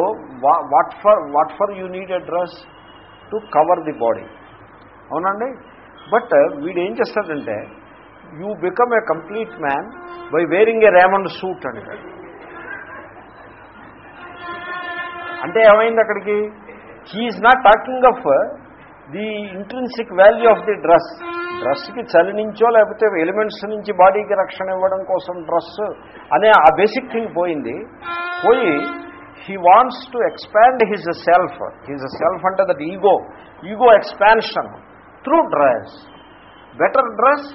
what for what for you need a dress to cover the body అవునండి? బట్ వీడు ఏం చేస్తాడంటే you become a complete man by wearing a Raymond suit అంటాడు అంటే ఏమైంది అక్కడికి? He is not talking of the intrinsic value of the dress. డ్రెస్కి చలి నుంచో లేకపోతే ఎలిమెంట్స్ నుంచి బాడీకి రక్షణ ఇవ్వడం కోసం డ్రెస్ అనే ఆ బేసిక్ థింగ్ పోయింది. పోయి he wants to expand his self. His self అంటే that ego. Ego expansion. Through dress better dress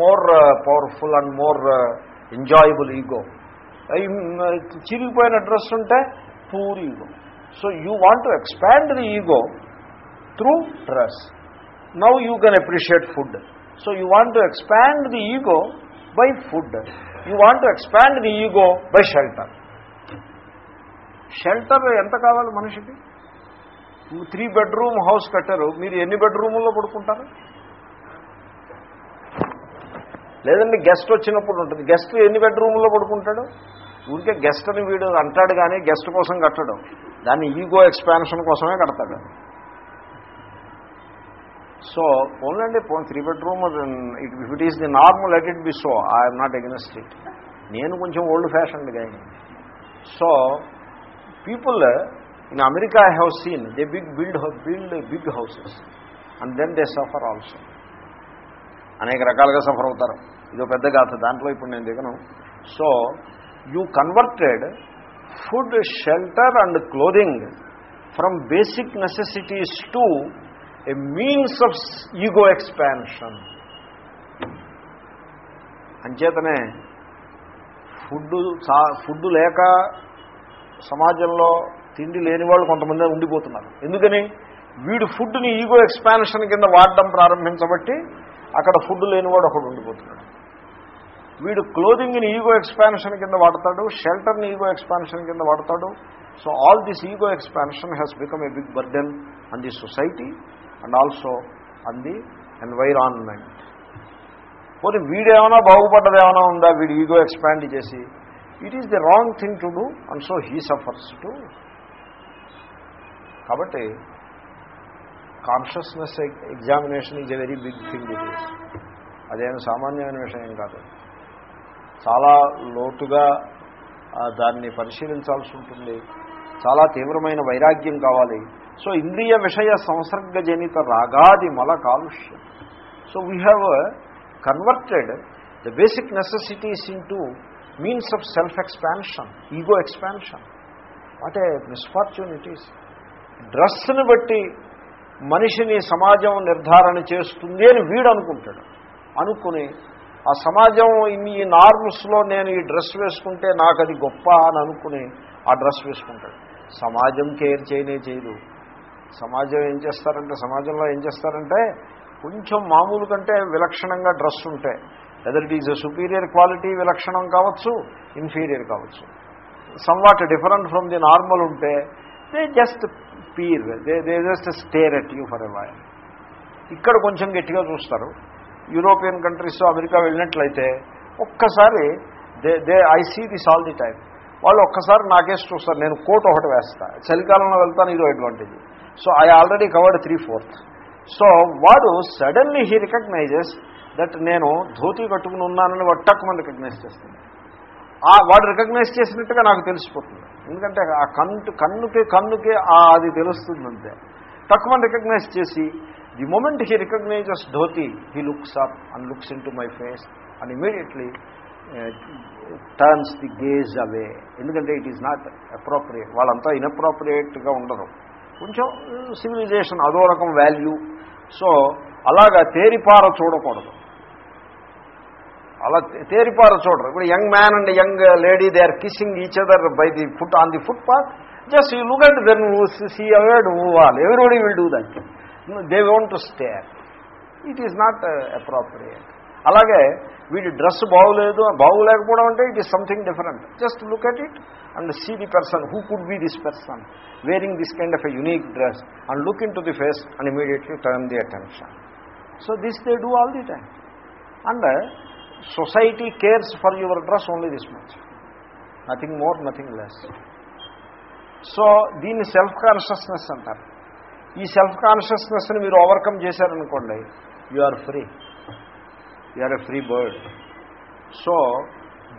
more powerful and more enjoyable ego చిరిగిపోయిన డ్రెస్ ఉంటే poor ego so you want to expand the ego through dress now you can appreciate food so you want to expand the ego by food you want to expand the ego by shelter shelter ఎంత కావాలి మనిషికి? త్రీ బెడ్రూమ్ హౌస్ కట్టారు. మీరు ఎన్ని బెడ్రూముల్లో పడుకుంటారు? లేదండి గెస్ట్ వచ్చినప్పుడు ఉంటుంది. గెస్ట్ ఎన్ని బెడ్రూమ్లో పడుకుంటాడు? ఊరికే గెస్ట్ అని వీడు అంటాడు కానీ గెస్ట్ కోసం కట్టడం. దాన్ని ఈగో ఎక్స్పాన్షన్ కోసమే కడతాడు. So ఓన్లండి three bedroom it if it is the normal let it be so. I'm not against it. నేను కొంచెం ఓల్డ్ ఫ్యాషన్ గాయని. So people in America I have seen they big build build big houses and then they suffer also అనేక రకాలుగా సఫర్ అవుతారు. ఇదో పెద్ద గాథ దాంట్లో ఇప్పుడు నేను దిగను. So you converted food shelter and clothing from basic necessities to a means of ego expansion అంచేతనే ఫుడ్ ఫుడ్ లేక సమాజంలో తిండి లేని వాళ్ళు కొంతమంది ఉండిపోతున్నారు. ఎందుకని? వీడు ఫుడ్ని ఈగో ఎక్స్పాన్షన్ కింద వాడడం ప్రారంభించబట్టి అక్కడ ఫుడ్ లేనివాడు ఒకడు ఉండిపోతున్నాడు. వీడు క్లోదింగ్ని ఈగో ఎక్స్పాన్షన్ కింద వాడతాడు షెల్టర్ని ఈగో ఎక్స్పాన్షన్ కింద వాడతాడు. So all this ego expansion has become a big burden on the society and also on the environment. పోనీ వీడేమైనా బాగుపడ్డదేమైనా ఉందా? వీడు ఈగో ఎక్స్పాండ్ చేసి. It is the wrong thing to do and so he suffers too కాబట్టి consciousness examination is a very big thing it is అదేం సామాన్యమైన విషయం కాదు. చాలా లోతుగా దాన్ని పరిశీలించాల్సి ఉంటుంది. చాలా తీవ్రమైన వైరాగ్యం కావాలి. సో ఇంద్రియ విషయ సంసర్గజనిత రాగాది మల కాలుష్యం. So we have converted the basic necessities into means of self expansion ego expansion what a misfortunes డ్రెస్ని బట్టి మనిషిని సమాజం నిర్ధారణ చేస్తుంది అని వీడు అనుకుంటాడు. అనుకుని ఆ సమాజం ఇన్ని ఈ నార్మ్స్లో నేను ఈ డ్రెస్ వేసుకుంటే నాకు అది గొప్ప అని అనుకుని ఆ డ్రెస్ వేసుకుంటాడు. సమాజం కేర్ చేయనే చేయదు. సమాజం ఏం చేస్తారంటే సమాజంలో ఏం చేస్తారంటే కొంచెం మామూలు కంటే విలక్షణంగా డ్రెస్ ఉంటే whether it is a superior quality విలక్షణం కావచ్చు ఇన్ఫీరియర్ కావచ్చు. Somewhat different from the normal ఉంటే they just peer they they just stare at you for a while ఇక్కడ కొంచెం గట్టిగా చూస్తారు. యూరోపియన్ కంట్రీస్ అమెరికా వెళ్ళినట్లయితే ఒక్కసారి they they I see this all the time వాళ్ళు ఒక్కసారి నాకేసి చూస్తారు. నేను కోట్ ఒకటి వేస్తా. చలికాలంలో వెళ్తాను ఇదో advantage so I already covered three fourth so వాడు సడన్లీ హీ రికగ్నైజెస్ దట్ నేను ధోతి కట్టుకుని ఉన్నానని వాడు టక్కుమని రికగ్నైజ్ చేస్తుంది వాడు రికగ్నైజ్ చేసినట్టుగా నాకు తెలిసిపోతుంది. ఎందుకంటే ఆ కన్ను కన్నుకి కన్నుకి ఆ అది తెలుస్తుంది అంతే. తక్కువ రికగ్నైజ్ చేసి the moment he recognizes dhoti he looks up and looks into my face and immediately turns the gaze away ఎందుకంటే ఇట్ ఈజ్ నాట్ అప్రోప్రియేట్ వాళ్ళంతా ఇన్అప్రోప్రియేట్గా ఉండరు. కొంచెం uh, సివిలైజేషన్ అదో రకం వాల్యూ సో అలాగా తేరిపార చూడకూడదు. అలా తేరిపార చూడరు. ఇప్పుడు young man and young lady they are kissing each other by the foot on the footpath just you look at then see avoid move all everybody will. Do that they want to stare it is not appropriate అలాగే వీడి డ్రెస్ బాగులేదు బాగులేకపోవడం అంటే it is something different just look at it and see the person who could be this person wearing this kind of a unique dress and look into the face and immediately turn the attention so this they do all the time and society cares for your dress only this much. Nothing more nothing less. So దీన్ని సెల్ఫ్ కాన్షియస్నెస్ అంటారు. ఈ సెల్ఫ్ కాన్షియస్నెస్ని మీరు ఓవర్కమ్ చేశారనుకోండి you are free. You are a free bird. So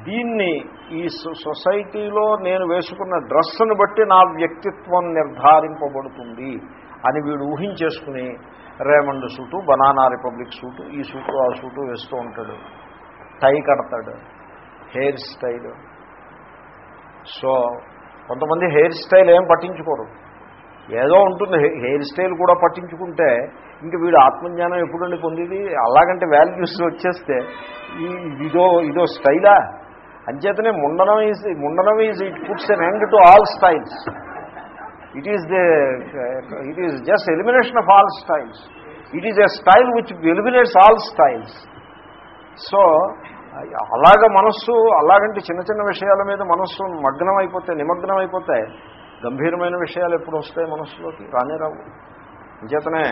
దీన్ని ఈ సొసైటీలో నేను వేసుకున్న డ్రెస్సును బట్టి నా వ్యక్తిత్వం నిర్ధారింపబడుతుంది అని వీడు ఊహించేసుకుని Raymond suit banana republic suit ఈ సూటు ఆ సూటు వేస్తూ ఉంటాడు. టై కడతాడు. Hair style. సో కొంతమంది హెయిర్ స్టైల్ ఏం పట్టించుకోరు. ఏదో ఉంటుంది హెయిర్ స్టైల్ కూడా పట్టించుకుంటే ఇంక వీడు ఆత్మజ్ఞానం ఎప్పుడండి పొందేది? అలాగంటే వాల్యూస్ వచ్చేస్తే ఈ ఇదో ఇదో స్టైలా? అంచేతనే ముండనం is ముండనం is it puts an end to all styles. It is the it is just elimination of all styles it is a style which eliminates all styles so అలాగ మనస్సు అలాగంటే చిన్న చిన్న విషయాల మీద మనస్సు మగ్నం అయిపోతే నిమగ్నం అయిపోతే గంభీరమైన విషయాలు ఎప్పుడు వస్తాయి మనస్సులోకి? రానే రావు. అంచేతనే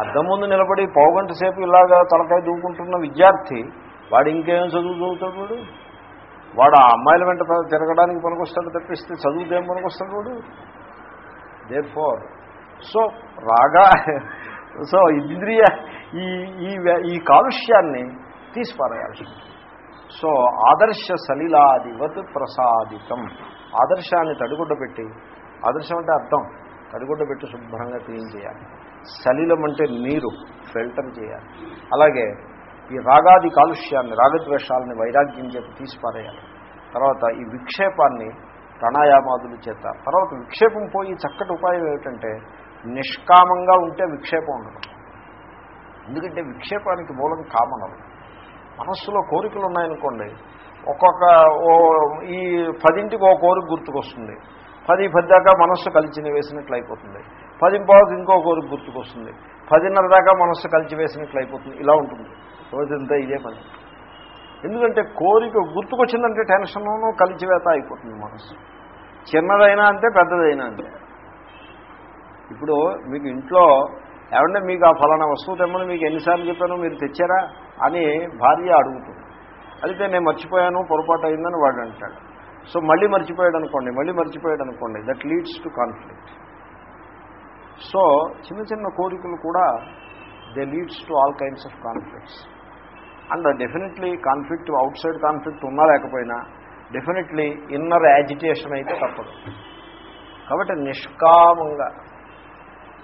అద్దం ముందు నిలబడి పావుగంట సేపు ఇలాగా తలకాయ దూకుంటున్న విద్యార్థి వాడు ఇంకేం చదువు చదువుతాడు వాడు? వాడు ఆ అమ్మాయిల వెంట తిరగడానికి పనికొస్తాడు తప్పిస్తే చదువుదేం పనికొస్తాడు వాడు? దేర్ ఫోర్ సో రాగా సో ఇంద్రియ ఈ ఈ ఈ కాలుష్యాన్ని తీసిపారేయాల్సి ఉంటుంది సో ఆదర్శ సలిలాదివత్ ప్రసాదితం. ఆదర్శాన్ని తడిగుడ్డ పెట్టి ఆదర్శం అంటే అర్థం. తడిగుడ్డ పెట్టి శుభ్రంగా క్లీన్ చేయాలి. సలిలం అంటే నీరు ఫిల్టర్ చేయాలి. అలాగే ఈ రాగాది కాలుష్యాన్ని రాగద్వేషాలని వైరాగ్యం చేత తీసిపారేయాలి. తర్వాత ఈ విక్షేపాన్ని ప్రాణాయామాదులు చేత తర్వాత విక్షేపం పోయి చక్కటి ఉపాయం ఏమిటంటే నిష్కామంగా ఉంటే విక్షేపం ఉండదు. ఎందుకంటే విక్షేపానికి మూలం కామనలు. మనస్సులో కోరికలు ఉన్నాయనుకోండి ఒక్కొక్క ఓ ఈ పదింటికి ఓ కోరిక గుర్తుకొస్తుంది. పది పది దాకా మనస్సు కలిసి వేసినట్లు అయిపోతుంది పది ఇంకో కోరిక గుర్తుకొస్తుంది. పదిన్నర దాకా మనస్సు కలిసి వేసినట్లు అయిపోతుంది ఇలా ఉంటుంది. రోజంతా ఇదే పని. ఎందుకంటే కోరిక గుర్తుకొచ్చిందంటే టెన్షన్ను కలిసివేత అయిపోతుంది మనస్సు. చిన్నదైనా అంతే పెద్దదైనా అంతే. ఇప్పుడు మీకు ఇంట్లో ఏమంటే మీకు ఆ ఫలానా వస్తువు తెమ్మని మీకు ఎన్నిసార్లు చెప్పానో మీరు తెచ్చారా అని భార్య అడుగుతుంది. అయితే నేను మర్చిపోయాను పొరపాటు అయిందని వాడు అంటాడు. సో మళ్ళీ మర్చిపోయాడు అనుకోండి మళ్ళీ మర్చిపోయాడు అనుకోండి that leads to conflict so చిన్న చిన్న కోరికలు కూడా they leads to all kinds of conflicts and definitely conflict outside conflict ఉన్నా లేకపోయినా డెఫినెట్లీ ఇన్నర్ యాజిటేషన్ అయితే తప్పదు. కాబట్టి నిష్కామంగా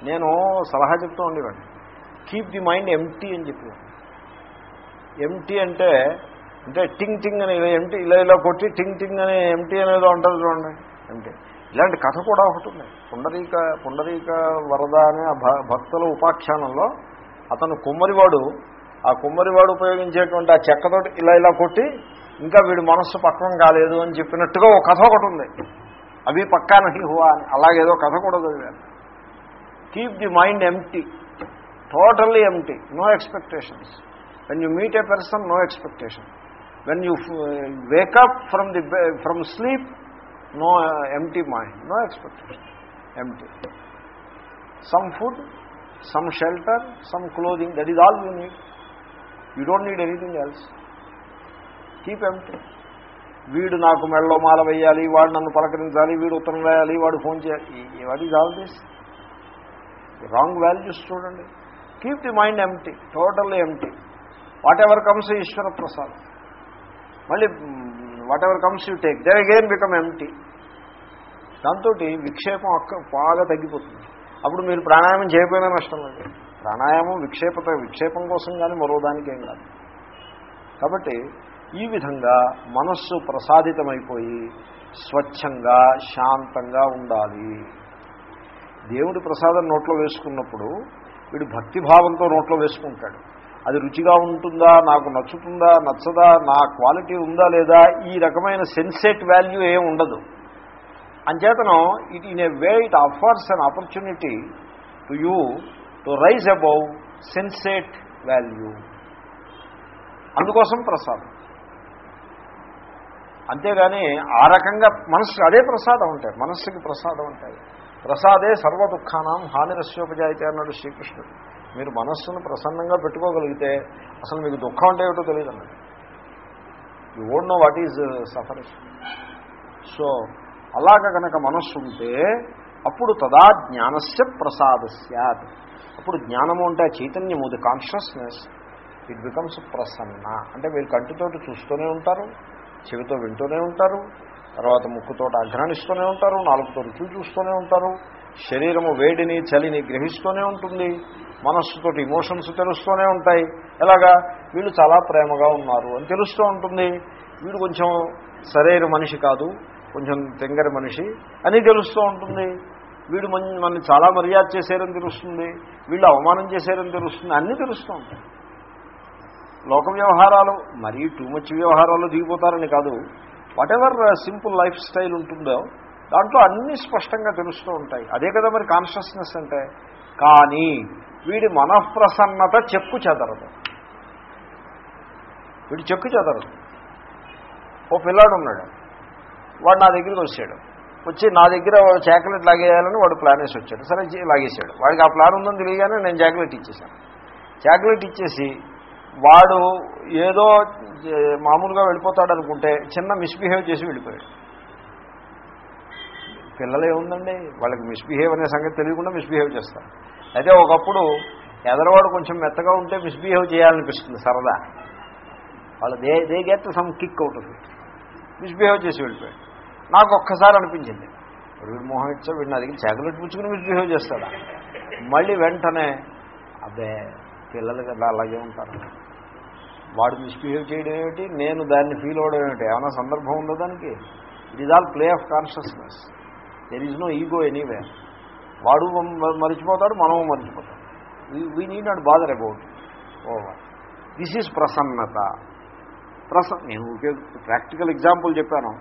నేను సలహా చెప్తూ ఉండేవాడిని. కీప్ ది మైండ్ ఎంటీ అని చెప్పి ఎంటీ అంటే అంటే టింగ్ టింగ్ అని ఇలా ఎంటీ ఇలా ఇలా కొట్టి టింగ్ టింగ్ అని ఎంటీ అనేది ఉంటుంది చూడండి. ఎంటీ ఇలాంటి కథ కూడా ఒకటి ఉంది. పుండరీక పుండరీక వరద అనే భ- భక్తుల ఉపాఖ్యానంలో అతను కుమ్మరివాడు ఆ కుమ్మరివాడు ఉపయోగించేటువంటి ఆ చెక్కతోటి ఇలా ఇలా కొట్టి ఇంకా వీడి మనస్సు పక్వం కాలేదు అని చెప్పినట్టుగా ఒక కథ ఒకటి ఉంది. అవి పక్కాన హువా అని. అలాగేదో కథ కూడా చదివాను. Keep the mind empty totally empty no expectations when you meet a person no expectation when you wake up from the from sleep no empty mind no expectation empty some food some shelter some clothing that is all you need you don't need anything else keep empty వీడు నాకు మెళ్ళో మాల వేయాలి వాడు నన్ను పలకరించాలి వీడు ఉత్తరం వేయాలి వాడు ఫోన్ చేయాలి what is all this wrong values చూడండి. Keep the mind empty totally empty whatever comes ఈశ్వర ప్రసాద్ మళ్ళీ whatever comes you take they again become empty దాంతో విక్షేపం అక్క బాగా తగ్గిపోతుంది. అప్పుడు మీరు ప్రాణాయామం చేయకపోయినా నష్టం లేదు. ప్రాణాయామం విక్షేపత విక్షేపం కోసం కానీ మరో దానికేం కాదు. కాబట్టి ఈ విధంగా మనస్సు ప్రసాదితమైపోయి స్వచ్ఛంగా శాంతంగా ఉండాలి. దేవుడి ప్రసాదం నోట్లో వేసుకున్నప్పుడు వీడు భక్తిభావంతో నోట్లో వేసుకుంటాడు. అది రుచిగా ఉంటుందా నాకు నచ్చుతుందా నచ్చదా నా క్వాలిటీ ఉందా లేదా ఈ రకమైన సెన్సేట్ వాల్యూ ఏం ఉండదు. అంచేతనం it in a way it offers an opportunity to you to rise above sensate value. అందుకోసం ప్రసాదం. అంతేగాని ఆ రకంగా మనస్సు అదే ప్రసాదం ఉంటాయి మనస్సుకి ప్రసాదం ఉంటాయి ప్రసాదే సర్వ దుఃఖానం హానిరస్యోపజాయితే అన్నాడు శ్రీకృష్ణుడు. మీరు మనస్సును ప్రసన్నంగా పెట్టుకోగలిగితే అసలు మీకు దుఃఖం అంటే ఏమిటో తెలియదు అన్నది you won't know what is suffering so అలాగ కనుక మనస్సు ఉంటే అప్పుడు తదా జ్ఞానస్య ప్రసాదస్యాత్ అప్పుడు జ్ఞానము అంటే చైతన్యము ది కాన్షియస్నెస్ ఇట్ బికమ్స్ ప్రసన్న. అంటే మీరు కంటితోటి చూస్తూనే ఉంటారు చెవితో వింటూనే ఉంటారు తర్వాత ముక్కుతో అఘ్రాణిస్తూనే ఉంటారు నాలుగుతో రుచులు చూస్తూనే ఉంటారు శరీరము వేడిని చలిని గ్రహిస్తూనే ఉంటుంది మనస్సుతోటి ఇమోషన్స్ తెలుస్తూనే ఉంటాయి. ఎలాగా? వీళ్ళు చాలా ప్రేమగా ఉన్నారు అని తెలుస్తూ ఉంటుంది. వీడు కొంచెం సరైన మనిషి కాదు కొంచెం తెంగరి మనిషి అని తెలుస్తూ ఉంటుంది. వీడు మన మనల్ని చాలా మర్యాద చేశారని తెలుస్తుంది వీళ్ళు అవమానం చేశారని తెలుస్తుంది అన్నీ తెలుస్తూ ఉంటాయి. లోక వ్యవహారాలు మరీ టూ మచ్ వ్యవహారాలు దిగిపోతారని కాదు. Whatever simple life style ఉంటుందో దాంట్లో అన్నీ స్పష్టంగా తెలుస్తూ ఉంటాయి. అదే కదా మరి కాన్షియస్నెస్ అంటే? కానీ వీడి మనఃప్రసన్నత చెక్కు చెదరదు. వీడు చెక్కు చెదరదు. ఓ పిల్లాడు ఉన్నాడు. వాడు నా దగ్గరికి వచ్చాడు. వచ్చి నా దగ్గర చాక్లెట్ లాగేయాలని వాడు ప్లాన్ వేసి వచ్చాడు. సరే లాగేసాడు లాగేశాడు. వాడికి ఆ ప్లాన్ ఉందని తెలియగానే నేను చాక్లెట్ ఇచ్చేసాను చాక్లెట్ ఇచ్చేసి వాడు ఏదో మామూలుగా వెళ్ళిపోతాడు అనుకుంటే చిన్న మిస్బిహేవ్ చేసి వెళ్ళిపోయాడు. పిల్లలు ఏముందండి? వాళ్ళకి మిస్బిహేవ్ అనే సంగతి తెలియకుండా మిస్బిహేవ్ చేస్తారు. అయితే ఒకప్పుడు ఎదరవాడు కొంచెం మెత్తగా ఉంటే మిస్బిహేవ్ చేయాలనిపిస్తుంది సరదా. వాళ్ళు they they get some kick అవుతుంది మిస్బిహేవ్ చేసి వెళ్ళిపోయాడు. నాకు ఒక్కసారి అనిపించింది. వీడు మోహన్ ఇచ్చా వీడిని అది చాకలెట్ పుచ్చుకుని మిస్బిహేవ్ చేస్తాడా? మళ్ళీ వెంటనే అబ్బే పిల్లలు కదా అలాగే ఉంటారు. వాడు మిస్బిహేవ్ చేయడం ఏమిటి? నేను దాన్ని ఫీల్ అవ్వడం ఏమిటి? ఏమైనా సందర్భం ఉందో దానికి? It is all play of consciousness there is no ego anyway వాడు మరిచిపోతాడు మనము మరిచిపోతాం. We need not bother about over this is ప్రసన్నత. ప్రసన్న నేను ప్రాక్టికల్ ఎగ్జాంపుల్ చెప్పాను.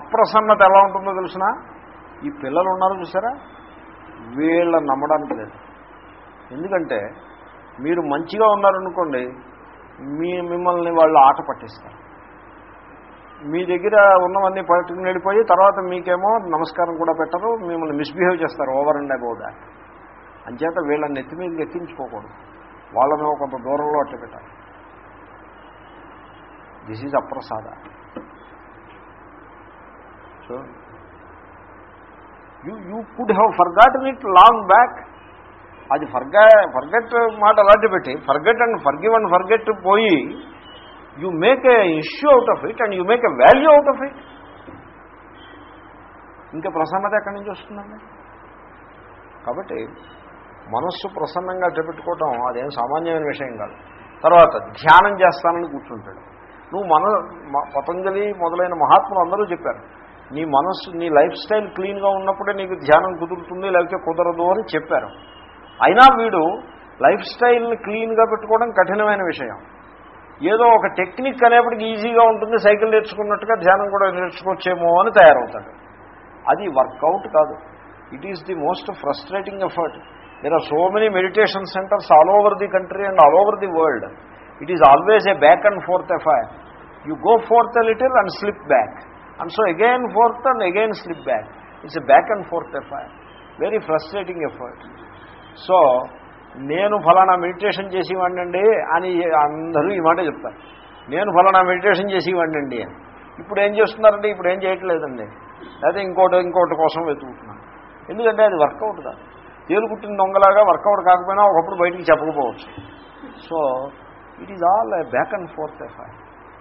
అప్రసన్నత ఎలా ఉంటుందో తెలిసిన? ఈ పిల్లలు ఉన్నారు చూసారా? వీళ్ళని నమ్మడానికి లేదు. ఎందుకంటే మీరు మంచిగా ఉన్నారనుకోండి మీ మిమ్మల్ని వాళ్ళు ఆట పట్టిస్తారు. మీ దగ్గర ఉన్నవన్నీ పట్టుకుని వెళ్ళిపోయి తర్వాత మీకేమో నమస్కారం కూడా పెట్టరు మిమ్మల్ని మిస్బిహేవ్ చేస్తారు ఓవర్ అండ్ అబౌ దాట్ అంచేత వీళ్ళని నెత్తి మీద ఎక్కించుకోకూడదు వాళ్ళని కొంత దూరంలో అట్టు పెట్టాలి. This is అప్రసాద. So you you could have forgotten it long back అది ఫర్గా ఫర్గెట్ మాట అలాంటి పెట్టి forget and forgive and forget పోయి you make a issue out of it and you make a value out of it ఇంకా ప్రసన్నత ఎక్కడి నుంచి వస్తుందండి? కాబట్టి మనస్సు ప్రసన్నంగా అడ్డపెట్టుకోవటం అదేం సామాన్యమైన విషయం కాదు. తర్వాత ధ్యానం చేస్తానని కూర్చుంటాడు. నువ్వు మన పతంజలి మొదలైన మహాత్ములు అందరూ చెప్పారు నీ మనస్సు నీ లైఫ్ స్టైల్ క్లీన్గా ఉన్నప్పుడే నీకు ధ్యానం కుదురుతుంది లేకపోతే కుదరదు అని చెప్పారు. అయినా వీడు లైఫ్ స్టైల్ని క్లీన్గా పెట్టుకోవడం కఠినమైన విషయం. ఏదో ఒక టెక్నిక్ అనేప్పటికి ఈజీగా ఉంటుంది సైకిల్ నేర్చుకున్నట్టుగా ధ్యానం కూడా నేర్చుకోవచ్చేమో అని తయారవుతాడు. అది వర్కౌట్ కాదు. It is the most frustrating effort there are so many meditation centres all over the country and all over the world it is always a back and forth affair you go forth a little and slip back and so again forth and again slip back it's a back and forth affair very frustrating effort so నేను ఫలానా మెడిటేషన్ చేసేవాడినండి అని అందరూ ఈ మాట చెప్తారు. నేను ఫలానా మెడిటేషన్ చేసేవాడినండి అని. ఇప్పుడు ఏం చేస్తున్నారంటే ఇప్పుడు ఏం చేయట్లేదండి. లేకపోతే ఇంకోటి ఇంకోటి కోసం వెతుకుతున్నాను. ఎందుకంటే అది వర్కౌట్ కాదు. తేలుకుట్టిన దొంగలాగా వర్కౌట్ కాకపోయినా ఒకప్పుడు బయటికి చెప్పకపోవచ్చు. So it is all back and forth affair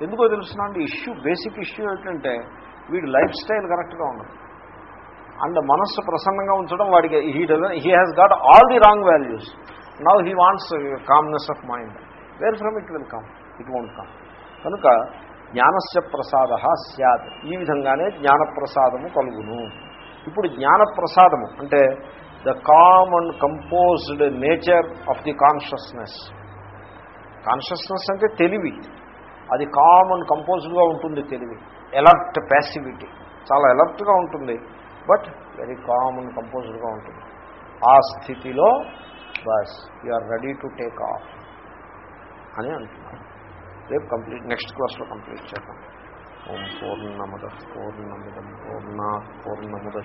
ఎందుకో తెలుస్తున్నాండి? ఇష్యూ బేసిక్ ఇష్యూ ఏంటంటే వీడి లైఫ్ స్టైల్ కరెక్ట్గా ఉండదు. అండ్ మనస్సు ప్రసన్నంగా ఉంచడం వాడికి he doesn't he has got all the wrong values now he wants calmness of mind where from it will come it won't come కనుక జ్ఞానస్య ప్రసాద సత్ ఈ విధంగానే జ్ఞానప్రసాదము కలుగును. ఇప్పుడు జ్ఞానప్రసాదము అంటే the calm and composed nature of the consciousness consciousness అంటే తెలివి. అది కామ్ అండ్ కంపోజ్డ్గా ఉంటుంది తెలివి. ఎలర్ట్ ప్యాసివిటీ చాలా ఎలర్ట్గా ఉంటుంది. బట్ వెరీ కామ్ అండ్ కంపోజ్డ్గా ఉంటుంది. ఆ స్థితిలో bus you are ready to take off అని అంటున్నారు. రేపు కంప్లీట్ నెక్స్ట్ క్లాస్లో కంప్లీట్ చేద్దాం. ఓం పూర్ణమద పూర్ణమిదం పూర్ణ పూర్ణముద